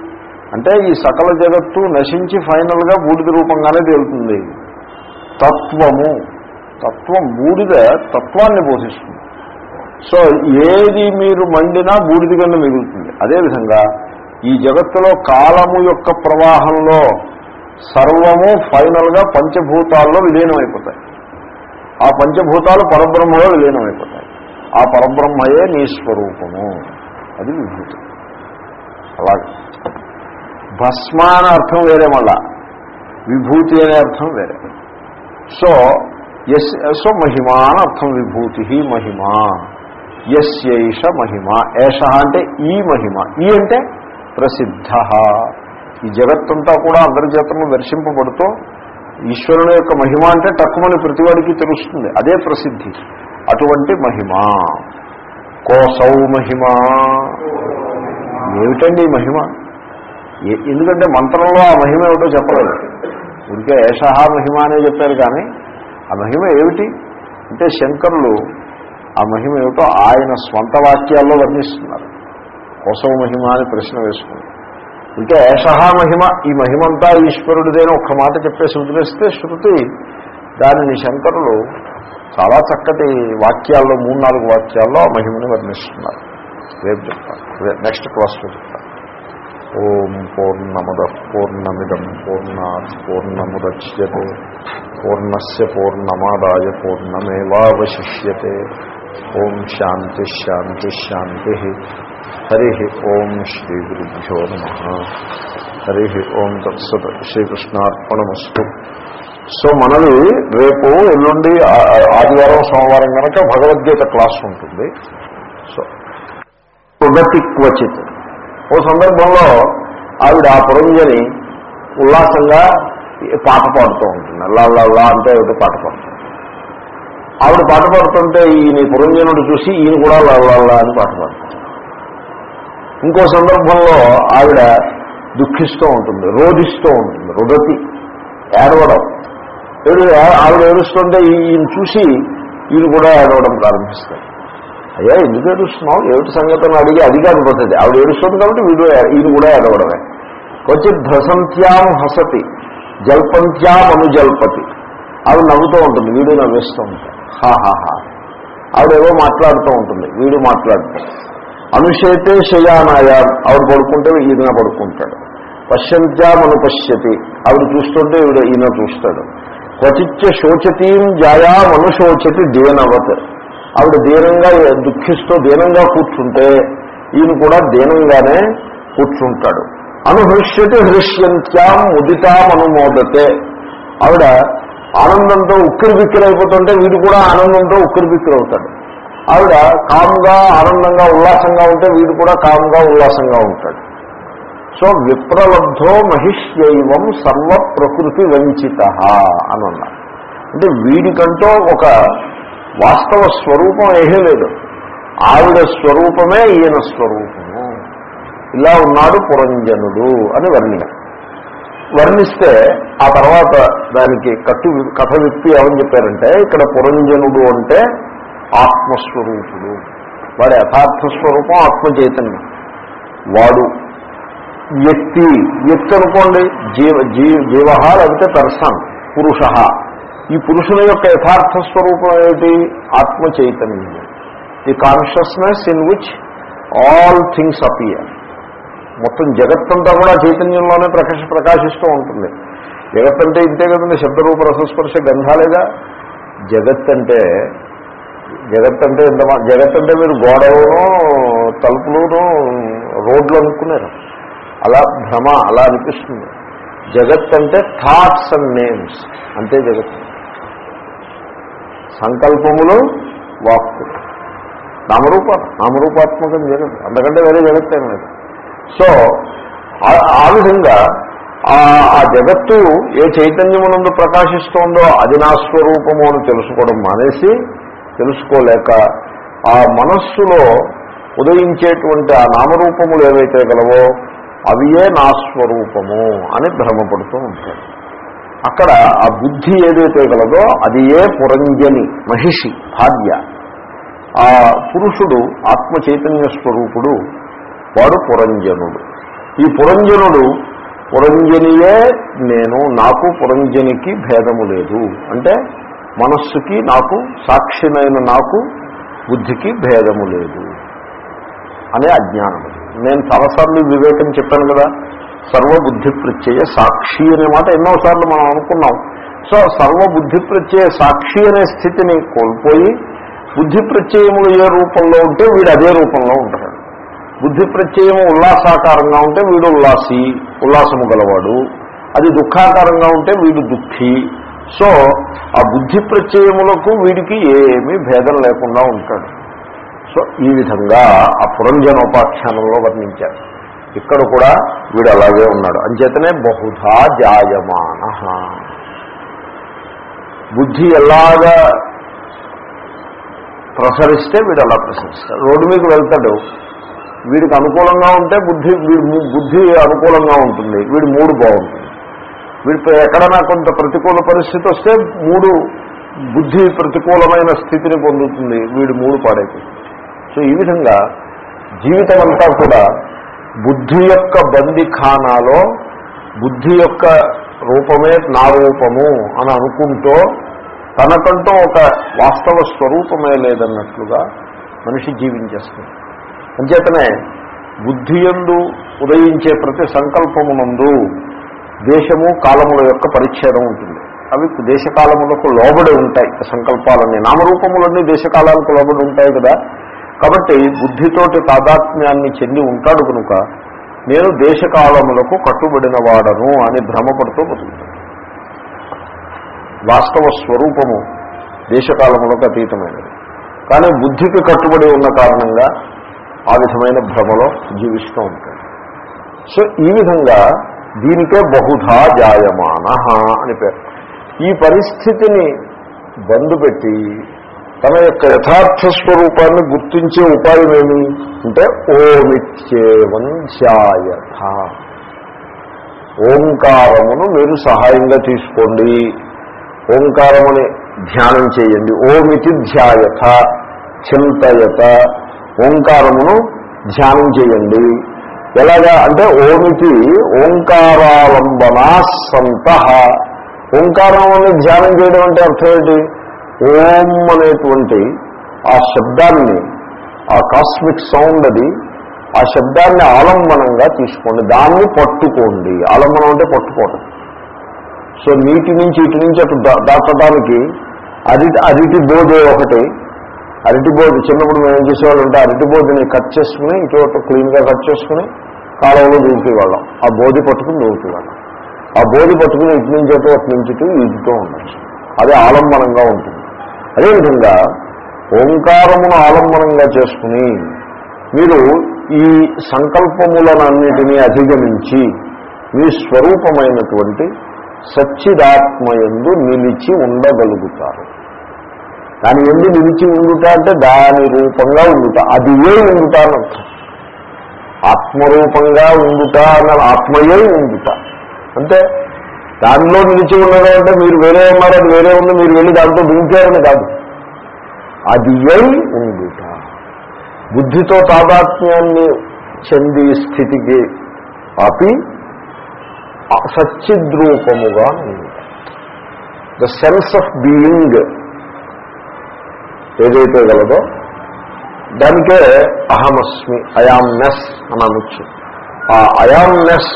అంటే ఈ సకల జగత్తు నశించి ఫైనల్గా బూడిద రూపంగానే తేలుతుంది. తత్వము. తత్వం బూడిద తత్వాన్ని బోధిస్తుంది. సో ఏది మీరు మండినా బూడిద కింద మిగులుతుంది. అదేవిధంగా ఈ జగత్తులో కాలము యొక్క ప్రవాహంలో సర్వము ఫైనల్గా పంచభూతాల్లో విలీనమైపోతాయి. ఆ పంచభూతాలు పరబ్రహ్మలో విలీనమైపోతాయి. ఆ పరబ్రహ్మయే నీ స్వరూపము. అది విభూతి. అలాగే. భస్మ అనే అర్థం వేరే మళ్ళా. విభూతి అనే అర్థం వేరే. సో ఎస్ సో మహిమ అని అర్థం విభూతి మహిమ. ఎస్యైష మహిమ. ఏష అంటే ఈ మహిమ. ఈ అంటే ప్రసిద్ధ. ఈ జగత్తంతా కూడా అందరి చేతను దర్శింపబడుతూ ఈశ్వరుని యొక్క మహిమ అంటే తక్కువని ప్రతివాడికి తెలుస్తుంది. అదే ప్రసిద్ధి. అటువంటి మహిమ. కోసౌ మహిమ. ఏమిటండి ఈ మహిమ? ఎందుకంటే మంత్రంలో ఆ మహిమ ఏమిటో చెప్పలేదు. ఇంకే ఏషహా మహిమ అనే చెప్పారు కానీ ఆ మహిమ ఏమిటి? అంటే శంకరులు ఆ మహిమ ఏమిటో ఆయన స్వంత వాక్యాల్లో వర్ణిస్తున్నారు. కోసవ మహిమ అని ప్రశ్న వేసుకున్నారు ఇంకా ఏషహ మహిమ ఈ మహిమంతా ఈశ్వరుడిదేని ఒక్క మాట చెప్పేసి వదిలేస్తే శృతి దానిని శంకరులు చాలా చక్కటి వాక్యాల్లో మూడు నాలుగు వాక్యాల్లో ఆ మహిమని వర్ణిస్తున్నారు. రేపు చెప్తాను. నెక్స్ట్ క్లాస్లో చెప్తాను. ఓం పూర్ణముద పూర్ణమిదం పూర్ణా పూర్ణముద్యతే పూర్ణస్ పూర్ణమాదాయ పూర్ణమేవాశిష్యతే ఓం శాంతి శాంతి శాంతి. హరి ఓం శ్రీ గురుభ్యో నమ. హరి ఓం తత్సత్ శ్రీకృష్ణార్పణమస్తు. సో మనది రేపు ఎల్లుండి ఆదివారం సోమవారం కనుక భగవద్గీత క్లాస్ ఉంటుంది. సో ఉగతి క్వచిత్. ఓ సందర్భంలో ఆవిడ ఆ పురంజని ఉల్లాసంగా పాట పాడుతూ ఉంటుంది. అల్లా లా అంటే ఒకటి పాట పాడుతుంది. ఆవిడ పాట పాడుతుంటే ఈయన పురంజనుడు చూసి ఈయన కూడా లల్లా అని పాట పాడుతుంది. ఇంకో సందర్భంలో ఆవిడ దుఃఖిస్తూ ఉంటుంది రోధిస్తూ ఉంటుంది రుదతి ఏడవడం. ఏడు ఆవిడ ఏడుస్తుంటే ఈయన చూసి ఈయన కూడా ఏడవడం ప్రారంభిస్తాడు అయ్యా ఎందుకు ఏడుస్తున్నావు? ఏమిటి సంగతిని అడిగి అది కాదు పద్ధతి ఆవిడ ఏడుస్తుంది కాబట్టి వీడు ఈయన కూడా ఏడవడమే. క్వచిత్ ధ్వసంత్యాం హసతి జల్పంత్యాం అనుజల్పతి. ఆవిడ నవ్వుతూ ఉంటుంది వీడు నవ్వేస్తూ ఉంటాడు. హా హా హా. ఆవిడేవో మాట్లాడుతూ ఉంటుంది వీడు మాట్లాడుతాడు. అనుషేతే శయానాయ. ఆవిడ పడుకుంటే ఈయన పడుకుంటాడు. పశ్యంత్యామను పశ్యతి. ఆవిడ చూస్తుంటే ఈవిడ ఈయన చూస్తాడు. క్వచిత్య శోచతీం జాయా మనుశోచతి దీనవత్. ఆవిడ దీనంగా దుఃఖిస్తూ దీనంగా కూర్చుంటే ఈయన కూడా దీనంగానే కూర్చుంటాడు. అనుహృష్యతి హృష్యంత్యాం ముదితామనుమోదతే ఆవిడ ఆనందంతో ఉక్కిరి బిక్కిరి వీడు కూడా ఆనందంతో ఉక్కిరి బిక్కిరి అవుతాడు ఆవిడ కామ్గా ఆనందంగా ఉల్లాసంగా ఉంటే వీడు కూడా కామ్గా ఉల్లాసంగా ఉంటాడు. సో విప్రలబ్ధో మహిష్యైవం సర్వ ప్రకృతి వంచిత అని అన్నారు అంటే వీడికంటూ ఒక వాస్తవ స్వరూపం ఏమీ లేదు. ఆవిడ స్వరూపమే ఈయన స్వరూపము. ఇలా ఉన్నాడు పురంజనుడు అని వర్ణిన వర్ణిస్తే ఆ తర్వాత దానికి కట్టు కథ విప్పి ఏమని చెప్పారంటే ఇక్కడ పురంజనుడు అంటే ఆత్మస్వరూపుడు. వాడు యథార్థ స్వరూపం ఆత్మచైతన్యం. వాడు వ్యక్తి వ్యక్తి అనుకోండి జీవ జీ జీవ లేకపోతే పర్సన్ పురుష ఈ పురుషుని యొక్క యథార్థ స్వరూపం ఏమిటి? ఆత్మ చైతన్యం the consciousness in which all things appear మొత్తం జగత్తంతా కూడా చైతన్యంలోనే ప్రకాశ ప్రకాశిస్తూ ఉంటుంది. జగత్ అంటే ఇంతే కదండి శబ్దరూప రసస్పర్శ గంధాలేగా జగత్ అంటే జగత్ అంటే ఎంత మా- జగత్ అంటే మీరు గోడలను తలుపులను రోడ్లు అనుకున్నారు అలా భ్రమ అలా అనిపిస్తుంది. జగత్ అంటే థాట్స్ అండ్ నేమ్స్ అంతే జగత్ సంకల్పములు వాక్కు. నామరూప నామరూపాత్మకం జగత్. అంతకంటే వేరే జగత్ ఏం లేదు. సో ఆ- ఆ విధంగా ఆ జగత్తు ఏ చైతన్యమునందు ప్రకాశిస్తోందో అది నా స్వరూపము అని తెలుసుకోవడం మానేసి తెలుసుకోలేక ఆ మనస్సులో ఉదయించేటువంటి ఆ నామరూపములు ఏవైతే గలవో అవియే నా స్వరూపము అని భ్రమపడుతూ ఉంటాడు. అక్కడ ఆ బుద్ధి ఏదైతే గలదో అది ఏ పురంజని మహిషి భార్య. ఆ పురుషుడు ఆత్మ చైతన్య స్వరూపుడు వాడు పురంజనుడు. ఈ పురంజనుడు పురంజనియే నేను నాకు పురంజనికి భేదము లేదు. అంటే మనస్సుకి నాకు సాక్షినైన నాకు బుద్ధికి భేదము లేదు అనే అజ్ఞానం. నేను చాలాసార్లు వివేకం చెప్పాను కదా సర్వబుద్ధి ప్రత్యయ సాక్షి అనే మాట ఎన్నోసార్లు మనం అనుకున్నాం. సో సర్వబుద్ధి ప్రత్యయ సాక్షి అనే స్థితిని కోల్పోయి బుద్ధి ప్రత్యయములు ఏ రూపంలో ఉంటే వీడు అదే రూపంలో ఉంటాడు. బుద్ధి ప్రత్యయము ఉల్లాసాకారంగా ఉంటే వీడు ఉల్లాసి ఉల్లాసము గలవాడు. అది దుఃఖాకారంగా ఉంటే వీడు దుఃఖి. సో ఆ బుద్ధి ప్రత్యయములకు వీడికి ఏమీ భేదం లేకుండా ఉంటాడు. సో ఈ విధంగా ఆ పురంజనోపాఖ్యానంలో వర్ణించారు. ఇక్కడ కూడా వీడు అలాగే ఉన్నాడు. అంచేతనే బహుధా జాయమాన. బుద్ధి ఎలాగా ప్రసరిస్తే వీడు అలా ప్రసరిస్తాడు. రోడ్డు మీద వెళ్తాడు. వీడికి అనుకూలంగా ఉంటే బుద్ధి బుద్ధి అనుకూలంగా ఉంటుంది. వీడు మూడు బాగుంటుంది. వీడితో ఎక్కడైనా కొంత ప్రతికూల పరిస్థితి వస్తే మూడు బుద్ధి ప్రతికూలమైన స్థితిని పొందుతుంది. వీడు మూడు పాడైపోతుంది సో ఈ విధంగా జీవితం అంతా కూడా బుద్ధి యొక్క బందిఖానాలో బుద్ధి యొక్క రూపమే నా రూపము అని అనుకుంటూ తనకంటూ ఒక వాస్తవ స్వరూపమే లేదన్నట్లుగా మనిషి జీవించేస్తుంది. అంచేతనే బుద్ధియందు ఉదయించే ప్రతి సంకల్పమునందు దేశము కాలముల యొక్క పరిచ్ఛేదం ఉంటుంది. అవి దేశకాలములకు లోబడి ఉంటాయి సంకల్పాలన్నీ. నామరూపములన్నీ దేశకాలాలకు లోబడి ఉంటాయి కదా. కాబట్టి బుద్ధితోటి తాదాత్మ్యాన్ని చెంది ఉంటాడు కనుక నేను దేశకాలములకు కట్టుబడిన వాడను అని భ్రమపడుతూ బతుకుతాను వాస్తవ స్వరూపము దేశకాలములకు అతీతమైనది. కానీ బుద్ధికి కట్టుబడి ఉన్న కారణంగా ఆ విధమైన భ్రమలో జీవిస్తూ ఉంటాడు. సో ఈ విధంగా దీనికే బహుధా జాయమాన అని పేరు. ఈ పరిస్థితిని బంధుపెట్టి తన యొక్క యథార్థ స్వరూపాన్ని గుర్తించే ఉపాయం ఏమి? అంటే ఓమిత్యేవం ధ్యాయథ ఓంకారమును మీరు సహాయంగా తీసుకోండి. ఓంకారముని ధ్యానం చేయండి. ఓమితి ధ్యాయత చింతయత ఓంకారమును ధ్యానం చేయండి. ఎలాగా అంటే ఓమికి ఓంకారాలంబనా సంత. ఓంకారం అని ధ్యానం చేయడం అంటే అర్థం ఏంటి? ఓం అనేటువంటి ఆ శబ్దాన్ని ఆ కాస్మిక్ సౌండ్ అది ఆ శబ్దాన్ని ఆలంబనంగా తీసుకోండి. దాన్ని పట్టుకోండి. ఆలంబనం అంటే పట్టుకోవడం సో నీటి నుంచి ఇటు నుంచి అటు దాటడానికి అరిటి అరిటి బోధే ఒకటి అరటి బోధి చిన్నప్పుడు మేము ఏం చేసేవాళ్ళు అంటే అరటి బోధిని కట్ చేసుకుని ఇటు క్లీన్గా కట్ చేసుకుని కాలంలో దూకేవాళ్ళం. ఆ బోధి పట్టుకుని దూకేవాళ్ళం. ఆ బోధి పట్టుకుని ఇటు నుంచి అటు అటు నుంచి ఈదుతూ ఉండొచ్చు. అది ఆలంబనంగా ఉంటుంది. అదేవిధంగా ఓంకారమును ఆలంబనంగా చేసుకుని మీరు ఈ సంకల్పములనన్నిటినీ అధిగమించి మీ స్వరూపమైనటువంటి సచ్చిదాత్మయందు నిలిచి ఉండగలుగుతారు. దాని ఎందు నిలిచి ఉండుట అంటే దాని రూపంగా ఉండుట. అది ఏ ఉండుట అని అర్థం. ఆత్మరూపంగా ఉండుట అన్న ఆత్మయే ఉండుట అంటే దానిలో నిలిచి ఉండడం అంటే మీరు వేరే ఉన్నారు అది వేరే ఉంది మీరు వెళ్ళి దాంతో దించారని కాదు. అది అయి ఉండుట బుద్ధితో తాదాత్మ్యాన్ని చెంది స్థితికి ఆపి సచ్చిద్రూపముగా ద సెన్స్ ఆఫ్ బీయింగ్ ఏదైతే గలదో దానికే అహమస్మి అయామ్నెస్ అని అనొచ్చు ఆ అయామ్నెస్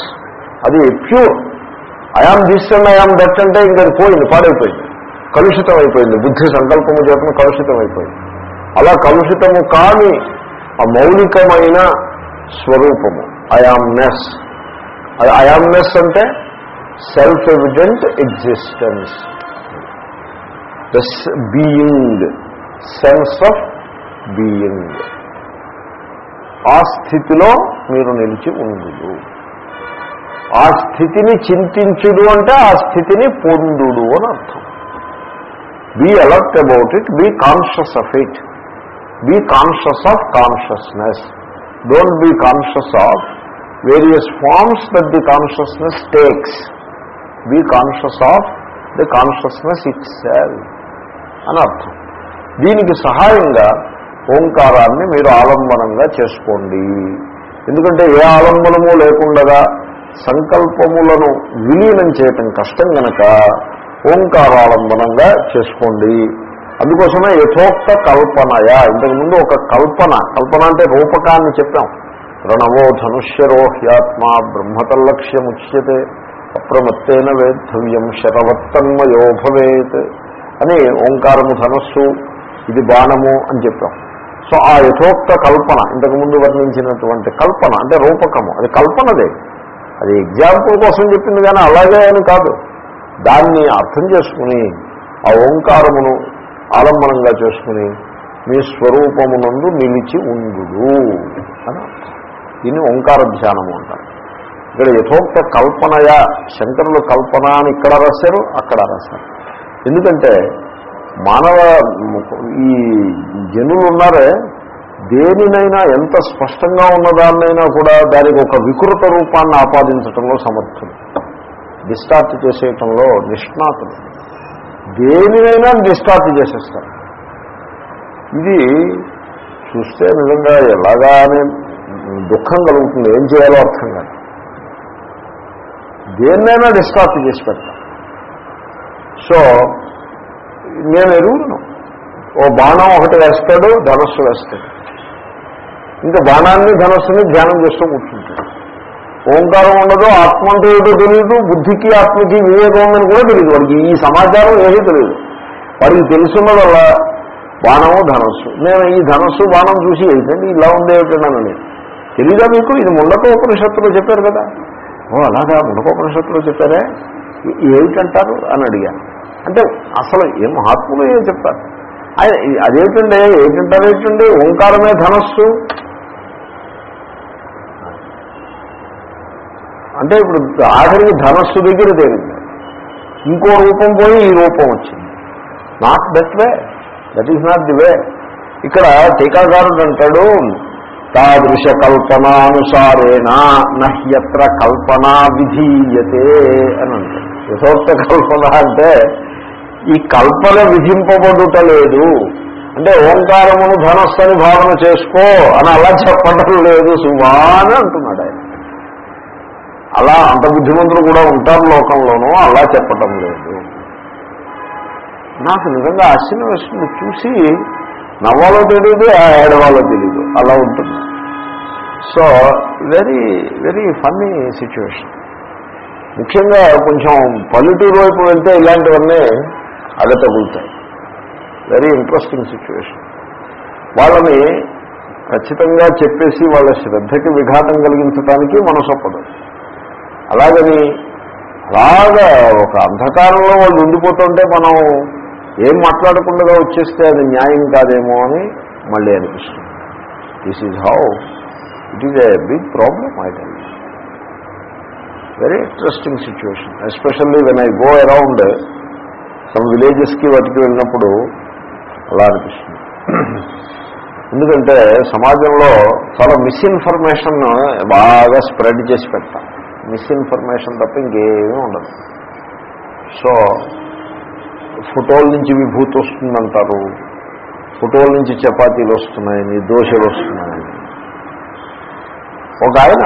అది pure. I am this and I am that అంటే ఇంకా అది పోయింది పాడైపోయింది. కలుషితం అయిపోయింది. బుద్ధి సంకల్పము చేతను కలుషితం అయిపోయింది. అలా కలుషితము కాని ఆ మౌలికమైన స్వరూపము అయామ్నెస్. అది అయామ్నెస్ అంటే self evident existence the being sense of being ఆ స్థితిలో మీరు నిలిచి ఉండు ఆ స్థితిని చింతించుడు అంటే ఆ స్థితిని పొందుడు అని అర్థం. Be alert about it be conscious of it be conscious of consciousness don't be conscious of various forms that the consciousness takes be conscious of the consciousness itself అని అర్థం దీనికి సహాయంగా ఓంకారాన్ని మీరు ఆలంబనంగా చేసుకోండి. ఎందుకంటే ఏ ఆలంబనము లేకుండా సంకల్పములను విలీనం చేయటం కష్టం గనక ఓంకారాలంబనంగా చేసుకోండి. అందుకోసమే యథోక్త కల్పనయ. ఇంతకుముందు ఒక కల్పన కల్పన అంటే రూపకాన్ని చెప్పాం. ప్రణవో ధనుష్యరోహ్యాత్మ బ్రహ్మతల్లక్ష్యముచ్యతే అప్రమత్తేన వేద్ధవ్యం శరవత్తన్మయో భవేత్ అని ఓంకారము ధనస్సు ఇది బాణము అని చెప్పాం. సో ఆ యథోక్త కల్పన ఇంతకుముందు వర్ణించినటువంటి కల్పన అంటే రూపకము అది కల్పనదే. అది ఎగ్జాంపుల్ కోసం చెప్పింది కానీ అలాగే అని కాదు. దాన్ని అర్థం చేసుకుని ఆ ఓంకారమును ఆలంబనంగా చేసుకుని మీ స్వరూపమునందు నిలిచి ఉండు అని దీన్ని ఓంకార ధ్యానము అంటారు. ఇక్కడ యథోక్త కల్పనయ శంకరులు కల్పన అని ఇక్కడ రాశారు అక్కడ రాశారు. ఎందుకంటే మానవ ఈ జనులు ఉన్నారే దేనినైనా ఎంత స్పష్టంగా ఉన్నదాన్నైనా కూడా దానికి ఒక వికృత రూపాన్ని ఆపాదించటంలో సమర్థులు. డిస్టార్ట్ చేసేయటంలో నిష్ణాతులు. దేనినైనా డిస్టార్ట్ చేసేస్తారు. ఇది చూస్తే నిజంగా ఎలాగా అని దుఃఖం కలుగుతుంది ఏం చేయాలో అర్థం కాదు. దేన్నైనా డిస్టార్ట్ చేసి పెడతారు. సో నేను ఎరుగును. ఓ బాణం ఒకటి వేస్తాడు ధనస్సు వేస్తాడు. ఇంకా బాణాన్ని ధనస్సుని ధ్యానం చేస్తూ కూర్చుంటాడు. ఓంకారం ఉండదు ఆత్మ అంటే ఏదో తెలియదు బుద్ధికి ఆత్మకి వివేకం ఉందని కూడా తెలియదు వాడికి ఈ సమాచారం ఏమీ తెలియదు వాడికి తెలుసున్నదల్లా బాణము ధనస్సు. నేను ఈ ధనస్సు బాణం చూసి ఏంటండి ఇలా ఉండే ఏమిటండి తెలీదా మీకు? ఇది ముండకోపనిషత్తులో చెప్పారు కదా. ఓ అలాగా ముండకోపనిషత్తులో చెప్పారే? ఏమిటంటారు? అని అడిగాను. అంటే అసలు ఏ మహాత్ములు ఏం చెప్తారు ఆయన ఇది అదేంటండి ఏంటంటారు ఏంటండి ఓంకారమే ధనస్సు. అంటే ఇప్పుడు ఆఖరికి ధనస్సు దగ్గర తేలింది. ఇంకో రూపం పోయి ఈ రూపం వచ్చింది. Not that way that is not the way ఇక్కడ టీకాకారుడు అంటాడు తాదృశ కల్పనానుసారేణ నహ్యత్ర కల్పనా విధీయతే అని అంటాడు. యథోక్త కల్పన అంటే ఈ కల్పన విధింపబడుట లేదు అంటే ఓంకారమును ధనస్సుని భావన చేసుకో అని అలా చెప్పడం లేదు సుమా అని అంటున్నాడు ఆయన. అలా అంత బుద్ధిమంతులు కూడా ఉంటారు లోకంలోనూ అలా చెప్పటం లేదు. నాకు నిజంగా ఆశ్చర్యం వేస్తుంది. చూసి నవ్వాలో తెలియదు ఏడవాలో తెలియదు అలా ఉంటుంది. So very very funny situation ముఖ్యంగా కొంచెం పల్లెటూరు వైపు వెళ్తే ఇలాంటివన్నీ అలా తగులుతాయి వెరీ ఇంట్రెస్టింగ్ సిచ్యువేషన్ వాళ్ళని ఖచ్చితంగా చెప్పేసి వాళ్ళ శ్రద్ధకి విఘాతం కలిగించడానికి మనసొప్పదు అలాగని అలాగా ఒక అంధకారంలో వాళ్ళు ఉండిపోతుంటే మనం ఏం మాట్లాడకుండా వచ్చేస్తే అది న్యాయం కాదేమో అని మళ్ళీ అనిపిస్తుంది. This is how it is a big problem I tell very interesting situation especially when I go around some విలేజెస్కి వాటికి వెళ్ళినప్పుడు అలా అనిపిస్తుంది. ఎందుకంటే సమాజంలో చాలా మిస్ఇన్ఫర్మేషన్ బాగా స్ప్రెడ్ చేసి పెడతాం. మిస్ఇన్ఫర్మేషన్ తప్ప ఇంకేమీ ఉండదు. సో ఫోటోల నుంచి విభూతి వస్తుందంటారు. ఫోటోల నుంచి చపాతీలు వస్తున్నాయని దోశలు వస్తున్నాయని ఒక ఆయన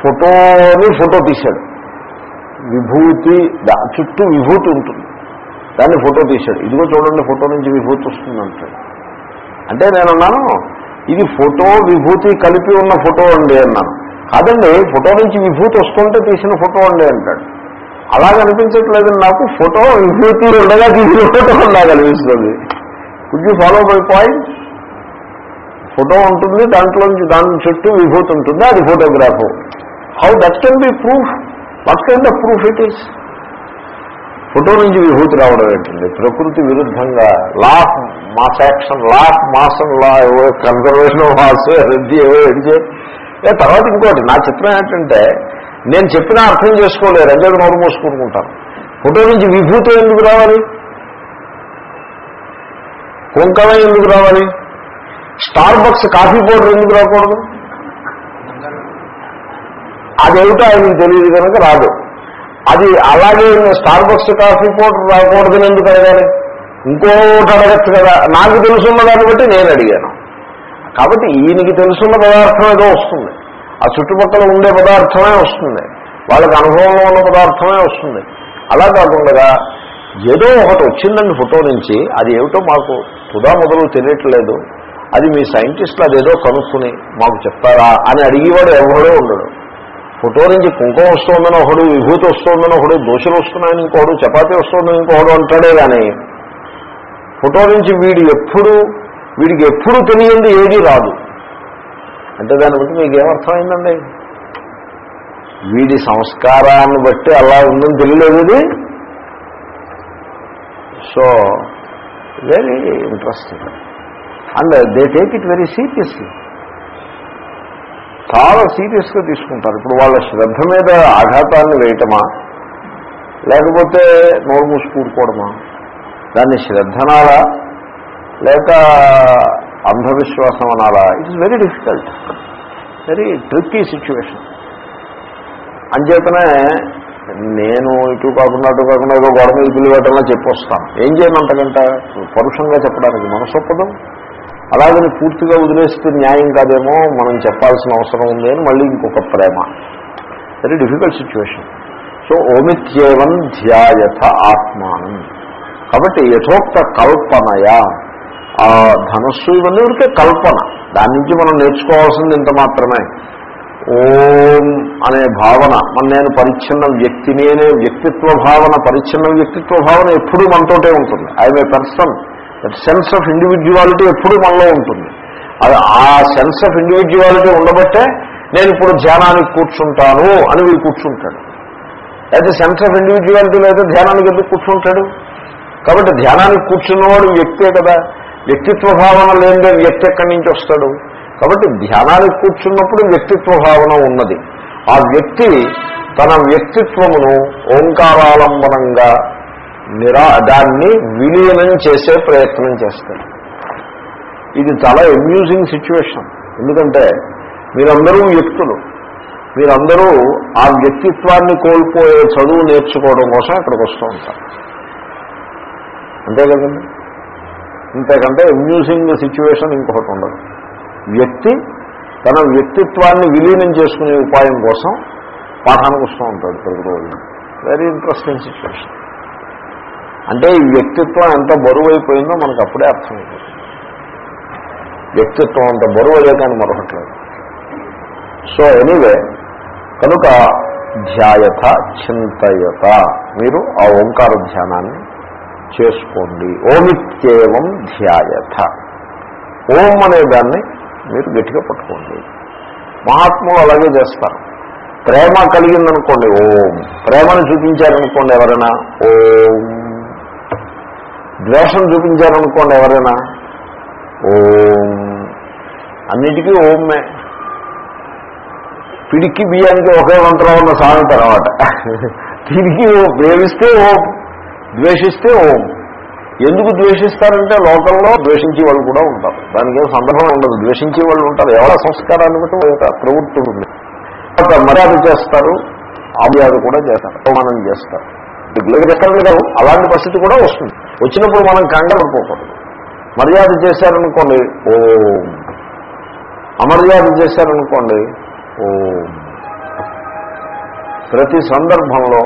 ఫోటోని ఫోటో తీశాడు. విభూతి చుట్టూ విభూతి ఉంటుంది. దాన్ని ఫోటో తీశాడు. ఇదిగో చూడండి ఫోటో నుంచి విభూతి వస్తుంది అంటాడు. అంటే నేనున్నాను ఇది ఫోటో విభూతి కలిపి ఉన్న ఫోటో అండి అన్నాను. కాదండి ఫోటో నుంచి విభూతి వస్తుంటే తీసిన ఫోటో అండి అంటాడు. అలా కనిపించట్లేదు నాకు ఫోటో విభూతి ఉండగా తీసిన ఫోటో ఉండగా కనిపిస్తుంది could you follow my point photo ఉంటుంది దాంట్లో నుంచి దాని చుట్టూ విభూతి ఉంటుంది అది photograph how that can be proof what kind of proof it is photo నుంచి విభూతి రావడం ఏంటండి? ప్రకృతి విరుద్ధంగా law of mass action law of మాసం లా ఏవో కన్సర్వేషన్ ఆఫ్ మాస్ రెడ్డి ఏవో ఎడిచే తర్వాత ఇంకోటి నా చిత్రం ఏంటంటే నేను చెప్పినా అర్థం చేసుకోలేరు అంటే నోరు మూసుకుంటుంటాను ఫోటో నుంచి విభూతి ఎందుకు రావాలి? కుంకమ ఎందుకు రావాలి? స్టార్ బక్స్ కాఫీ పౌడర్ ఎందుకు రాకూడదు? అదేమిటో ఆయనకు తెలియదు కనుక రాదు. అది అలాగే స్టార్ బక్స్ కాఫీ పౌడర్ రాకూడదని ఎందుకు అడగాలి? ఇంకోటి అడగచ్చు కదా. నాకు తెలుసున్న దాన్ని బట్టి నేను అడిగాను. కాబట్టి ఈయనకి తెలుసున్న పదార్థం ఏదో వస్తుంది. ఆ చుట్టుపక్కల ఉండే పదార్థమే వస్తుంది. వాళ్ళకి అనుభవంలో ఉన్న పదార్థమే వస్తుంది. అలా కాకుండా ఏదో ఒకటి వచ్చిందండి ఫోటో నుంచి అది ఏమిటో మాకు తుదా మొదలు తెలియట్లేదు. అది మీ సైంటిస్టులు అదేదో కనుక్కుని మాకు చెప్తారా అని అడిగేవాడు ఎవడో ఉండడు. ఫోటో నుంచి కుంకుమ వస్తుందని ఒకడు విభూతి వస్తుందని ఒకడు దోషలు వస్తున్నాయని ఇంకోడు చపాతీ వస్తుందని ఇంకోడు అంటాడే కానీ ఫోటో నుంచి వీడు ఎప్పుడు వీడికి ఎప్పుడు తెలియంది ఏది రాదు. అంటే దాన్ని బట్టి మీకు ఏమర్థమైందండి వీడి సంస్కారాన్ని బట్టి అలా ఉందని తెలియలేదు ఇది? So very interesting and they take it very seriously చాలా సీరియస్గా తీసుకుంటారు. ఇప్పుడు వాళ్ళ శ్రద్ధ మీద ఆఘాతాన్ని వేయటమా? లేకపోతే నోరు మూసి కూడుకోవడమా? దాన్ని శ్రద్ధనాలా లేక అంధవిశ్వాసం అనాలా? It's very difficult very tricky situation అంచేతనే నేను ఇటు కాకుండా అటు కాకుండా ఏదో గొడవ మీద పిల్లిపెట్టాలని చెప్పొస్తాను. ఏం చేయను అంతకంటే పరుషంగా చెప్పడానికి మనసొప్పదు. అలాగని పూర్తిగా వదిలేస్తే న్యాయం కాదేమో మనం చెప్పాల్సిన అవసరం ఉంది అని మళ్ళీ ఇంకొక ప్రేమ. వెరీ డిఫికల్ట్ సిచ్యువేషన్ సో ఓమిత్యేవం ధ్యాయథ ఆత్మానం. కాబట్టి యథోక్త కల్పనయా ఆ ధనస్సు ఇవన్నీ ఊరికే కల్పన. దాని నుంచి మనం నేర్చుకోవాల్సింది ఇంత మాత్రమే. ఓం అనే భావన మన నేను పరిచ్ఛిన్న వ్యక్తిని అనే వ్యక్తిత్వ భావన పరిచ్ఛిన్న వ్యక్తిత్వ భావన ఎప్పుడూ మనతోటే ఉంటుంది. I'm a person that sense of individuality ఎప్పుడూ మనలో ఉంటుంది. అది ఆ సెన్స్ ఆఫ్ ఇండివిజువాలిటీ ఉండబట్టే నేను ఇప్పుడు ధ్యానానికి కూర్చుంటాను అని వీడు కూర్చుంటాడు. అయితే సెన్స్ ఆఫ్ ఇండివిజువాలిటీ లేదా ధ్యానానికి ఎందుకు కూర్చుంటాడు? కాబట్టి ధ్యానానికి కూర్చున్నవాడు వ్యక్తే కదా. వ్యక్తిత్వ భావన లేనిదే వ్యక్తి ఎక్కడి నుంచి వస్తాడు? కాబట్టి ధ్యానానికి కూర్చున్నప్పుడు వ్యక్తిత్వ భావన ఉన్నది. ఆ వ్యక్తి తన వ్యక్తిత్వమును ఓంకారాలంబనంగా నిరా దాన్ని విలీనం చేసే ప్రయత్నం చేస్తారు ఇది చాలా అమ్యూజింగ్ సిచ్యువేషన్ ఎందుకంటే మీరందరూ వ్యక్తులు. మీరందరూ ఆ వ్యక్తిత్వాన్ని కోల్పోయే చదువు నేర్చుకోవడం కోసం ఇక్కడికి వస్తూ ఉంటారు. అంతే కదండి? ఇంతకంటే అమ్యూజింగ్ సిచ్యువేషన్ ఇంకొకటి ఉండదు. వ్యక్తి తన వ్యక్తిత్వాన్ని విలీనం చేసుకునే ఉపాయం కోసం పాఠానికి వస్తూ ఉంటాడు ప్రతిరోజు. వెరీ ఇంట్రెస్టింగ్ సిచ్యువేషన్ అంటే ఈ వ్యక్తిత్వం ఎంత బరువు అయిపోయిందో మనకు అప్పుడే అర్థమైపోతుంది. వ్యక్తిత్వం అంత బరువు అయ్యే కానీ మరొకట్లేదు. సో ఎనీవే కనుక ధ్యాయత చింతయత మీరు ఆ ఓంకార ధ్యానాన్ని చేసుకోండి. ఓమిత్యేవం ధ్యాయత. ఓం అనే దాన్ని మీరు గట్టిగా పట్టుకోండి. మహాత్ములు అలాగే చేస్తారు. ప్రేమ కలిగిందనుకోండి ఓం. ప్రేమను చూపించారనుకోండి ఎవరైనా ఓం. ద్వేషం చూపించారనుకోండి ఎవరైనా. ఓం. అన్నిటికీ ఓమే. పిడికి బియ్యానికి ఒకే మంత్రం ఉన్న సామెత అనమాట తిరిగి ఓ ప్రేమిస్తే ఓం ద్వేషిస్తే ఓం. ఎందుకు ద్వేషిస్తారంటే లోకంలో ద్వేషించే వాళ్ళు కూడా ఉంటారు. దానికి సందర్భం ఉండదు. ద్వేషించే వాళ్ళు ఉంటారు. ఎవరి సంస్కారాన్ని బట్టి ప్రవృత్తి ఉంటుంది. మర్యాద చేస్తారు. ఆమ్యాద కూడా చేస్తారు. అవమానం చేస్తారు. చేస్తారు కాదు అలాంటి పరిస్థితి కూడా వస్తుంది. వచ్చినప్పుడు మనం కంగారు పడిపోకూడదు మర్యాద చేశారనుకోండి ఓం. అమర్యాద చేశారనుకోండి ఓ. ప్రతి సందర్భంలో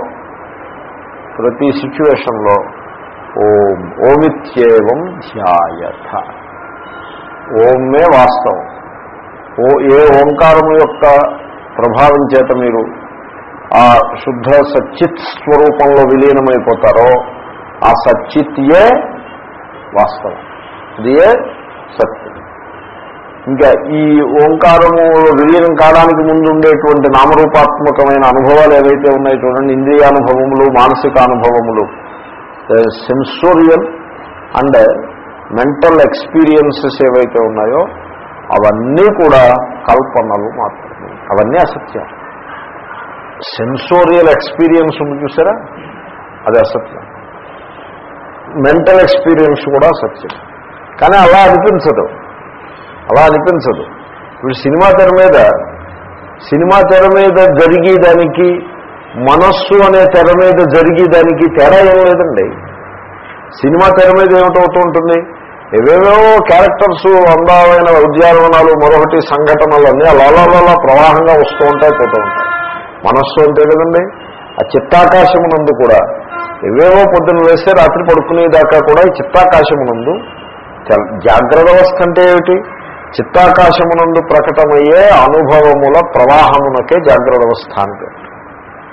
ప్రతి సిచ్యువేషన్లో ఓం. ఓమిత్యేవం ధ్యాయథ ఓమే వాస్తవం. ఓ ఏ ఓంకారము యొక్క ప్రభావం చేత మీరు ఆ శుద్ధ సచ్చిత్ స్వరూపంలో విలీనమైపోతారో ఆ సచ్చిత్యే వాస్తవం. ఇదే సత్యం ఇంకా ఈ ఓంకారము విలీనం కావడానికి ముందు ఉండేటువంటి నామరూపాత్మకమైన అనుభవాలు ఏవైతే ఉన్నాయో చూడండి ఇంద్రియానుభవములు మానసిక అనుభవములు సెన్సోరియల్ అండ్ మెంటల్ ఎక్స్పీరియన్సెస్ ఏవైతే ఉన్నాయో అవన్నీ కూడా కల్పనలు మాత్రమే. అవన్నీ అసత్యం సెన్సోరియల్ ఎక్స్పీరియన్స్ ఉంది చూసారా? అది అసత్యం. మెంటల్ ఎక్స్పీరియన్స్ కూడా సత్యం కానీ అలా అనిపించదు. అలా అనిపించదు. ఇప్పుడు సినిమా తెర మీద సినిమా తెర మీద జరిగేదానికి మనస్సు అనే తెర మీద జరిగేదానికి తేడా ఏం లేదండి. సినిమా తెర మీద ఏమిటవుతూ ఉంటుంది? ఏవేవో క్యారెక్టర్స్ అందమైన ఉద్యానవనాలు మరొకటి సంఘటనలు అన్నీ అలా అలా ప్రవాహంగా వస్తూ ఉంటాయి పోతూ ఉంటాయి. మనస్సు అంటే కదండి ఆ చిత్తాకాశమునందు కూడా. ఎవేవో పొద్దున్న వేస్తే రాత్రి పడుకునేదాకా కూడా ఈ చిత్తాకాశమునందు జాగ్రత్త అవస్థ అంటే ఏమిటి? చిత్తాకాశమునందు ప్రకటమయ్యే అనుభవముల ప్రవాహమునకే జాగ్రత్త అవస్థ అంటే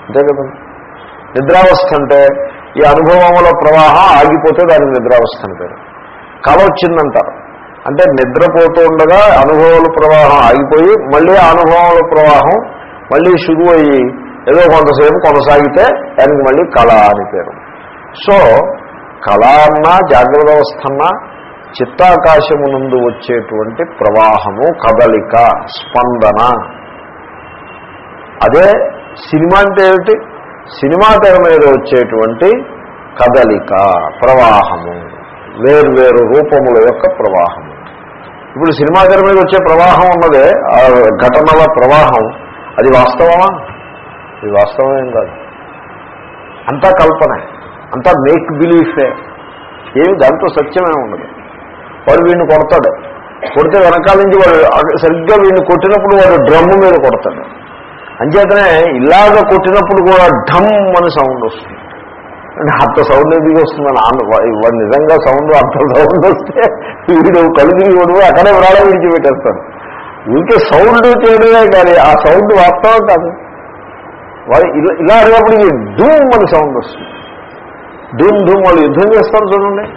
అంతే కదండి నిద్రావస్థ అంటే ఈ అనుభవముల ప్రవాహం ఆగిపోతే దానికి నిద్రావస్థ అని పేరు. కళ వచ్చిందంటారు. అంటే నిద్రపోతూ ఉండగా అనుభవాల ప్రవాహం ఆగిపోయి మళ్ళీ అనుభవాల ప్రవాహం మళ్ళీ శురు అయ్యి ఏదో కొంతసేపు కొనసాగితే దానికి మళ్ళీ కళ అని పేరు. సో కళ అన్నా జాగ్రత్త అవస్థ అన్నా చిత్తాకాశమునందు వచ్చేటువంటి ప్రవాహము కదలిక స్పందన. అదే సినిమా అంటే ఏమిటి? సినిమా తెర మీద వచ్చేటువంటి కదలిక ప్రవాహము. వేర్వేరు రూపముల యొక్క ప్రవాహము. ఇప్పుడు సినిమా తెర మీద వచ్చే ప్రవాహం ఉన్నదే ఆ ఘటనల ప్రవాహం. అది వాస్తవమా? అది వాస్తవమేం కాదు. అంతా కల్పనే అంతా మేక్ బిలీఫే ఏమి దాంతో సత్యమే ఉండదు. వాడు వీడిని కొడతాడు. కొడితే వెనకాల నుంచి వాడు సరిగ్గా వీడిని కొట్టినప్పుడు వాడు డ్రమ్ము మీద కొడతాడు. అంచేతనే ఇలాగ కొట్టినప్పుడు కూడా ఢమ్ అని సౌండ్ వస్తుంది. అంటే అంత సౌండ్ ఎదిగి వస్తుందని వాడు నిజంగా సౌండ్ అంత సౌండ్ వస్తే వీడు కలిగి వాడు అక్కడే వ్రాడ విడిచిపెట్టేస్తాడు. ఇంకే సౌండ్ చేయడమే కానీ ఆ సౌండ్ వాస్తవం కాదు. వాడు ఇలా ఇలా అడిగినప్పుడు ఈ డూమ్ అని సౌండ్ వస్తుంది. డూమ్ డూమ్ వాళ్ళు యుద్ధం చేస్తారు చూడండి.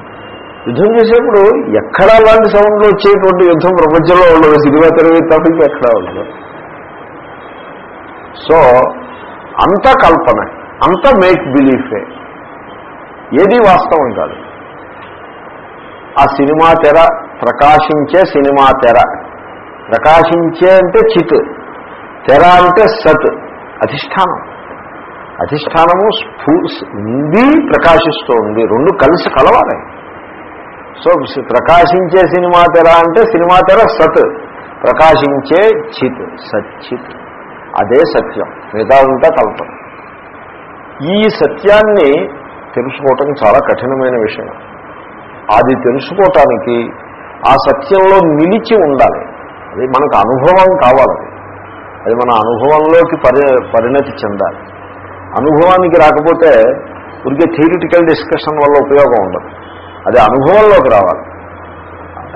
యుద్ధం చేసేప్పుడు ఎక్కడా అలాంటి సౌండ్లు వచ్చేటువంటి యుద్ధం ప్రపంచంలో ఉండదు సినిమా తెరవే తప్ప ఎక్కడా ఉండదు. సో అంత కల్పన అంత మేక్ బిలీఫే ఏది వాస్తవం కాదు. ఆ సినిమా తెర ప్రకాశించే సినిమా తెర. ప్రకాశించే అంటే చిత్ తెర అంటే సత్ అధిష్టానం. అధిష్టానము స్ఫూ ఉంది ప్రకాశిస్తోంది రెండు కలిసి కలవాలి. సో ప్రకాశించే సినిమా తెర అంటే సినిమా తెర సత్ ప్రకాశించే చిత్ సచ్చిత్ అదే సత్యం మిగతా ఉంటే ఈ సత్యాన్ని తెలుసుకోవటం చాలా కఠినమైన విషయం. అది తెలుసుకోవటానికి ఆ సత్యంలో నిలిచి ఉండాలి. అది మనకు అనుభవం కావాలి. అది మన అనుభవంలోకి పరి పరిణతి చెందాలి. అనుభవానికి రాకపోతే ఉరికే థియరిటికల్ డిస్కషన్ వల్ల ఉపయోగం ఉండదు. అది అనుభవంలోకి రావాలి.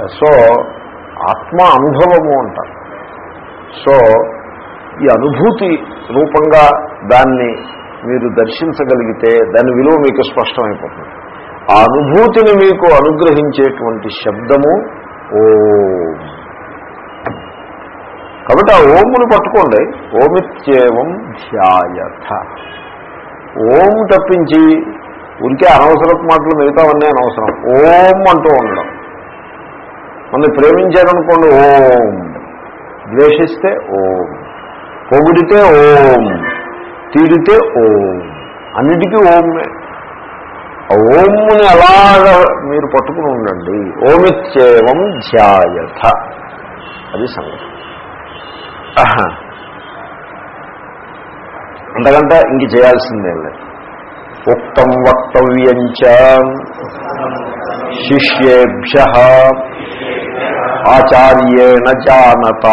సో ఆత్మ అనుభవము అంటారు. సో ఈ అనుభూతి రూపంగా దాన్ని మీరు దర్శించగలిగితే దాని విలువ మీకు స్పష్టమైపోతుంది. ఆ అనుభూతిని మీకు అనుగ్రహించేటువంటి శబ్దము ఓ. కాబట్టి ఆ ఓమును పట్టుకోండి. ఓమిత్యేవం ధ్యాయథ ఓం తప్పించి ఉరికే అనవసరపు మాటలు మిగతావన్నీ అనవసరం. ఓం అంటూ ఉండడం. మనం ప్రేమించారనుకోండి ఓం. ద్వేషిస్తే ఓం. పొగిడితే ఓం. తీరితే ఓం. అన్నిటికీ ఓమే. ఆ ఓమ్ని అలాగా మీరు పట్టుకుని ఉండండి. ఓమిత్యేవం ధ్యాయథ అది సంగతి. అంతకంటే ఇంక చేయాల్సిందే లేదు ఉక్తం వక్తవ్యం శిష్యేభ్య. ఆచార్యేణ జానత.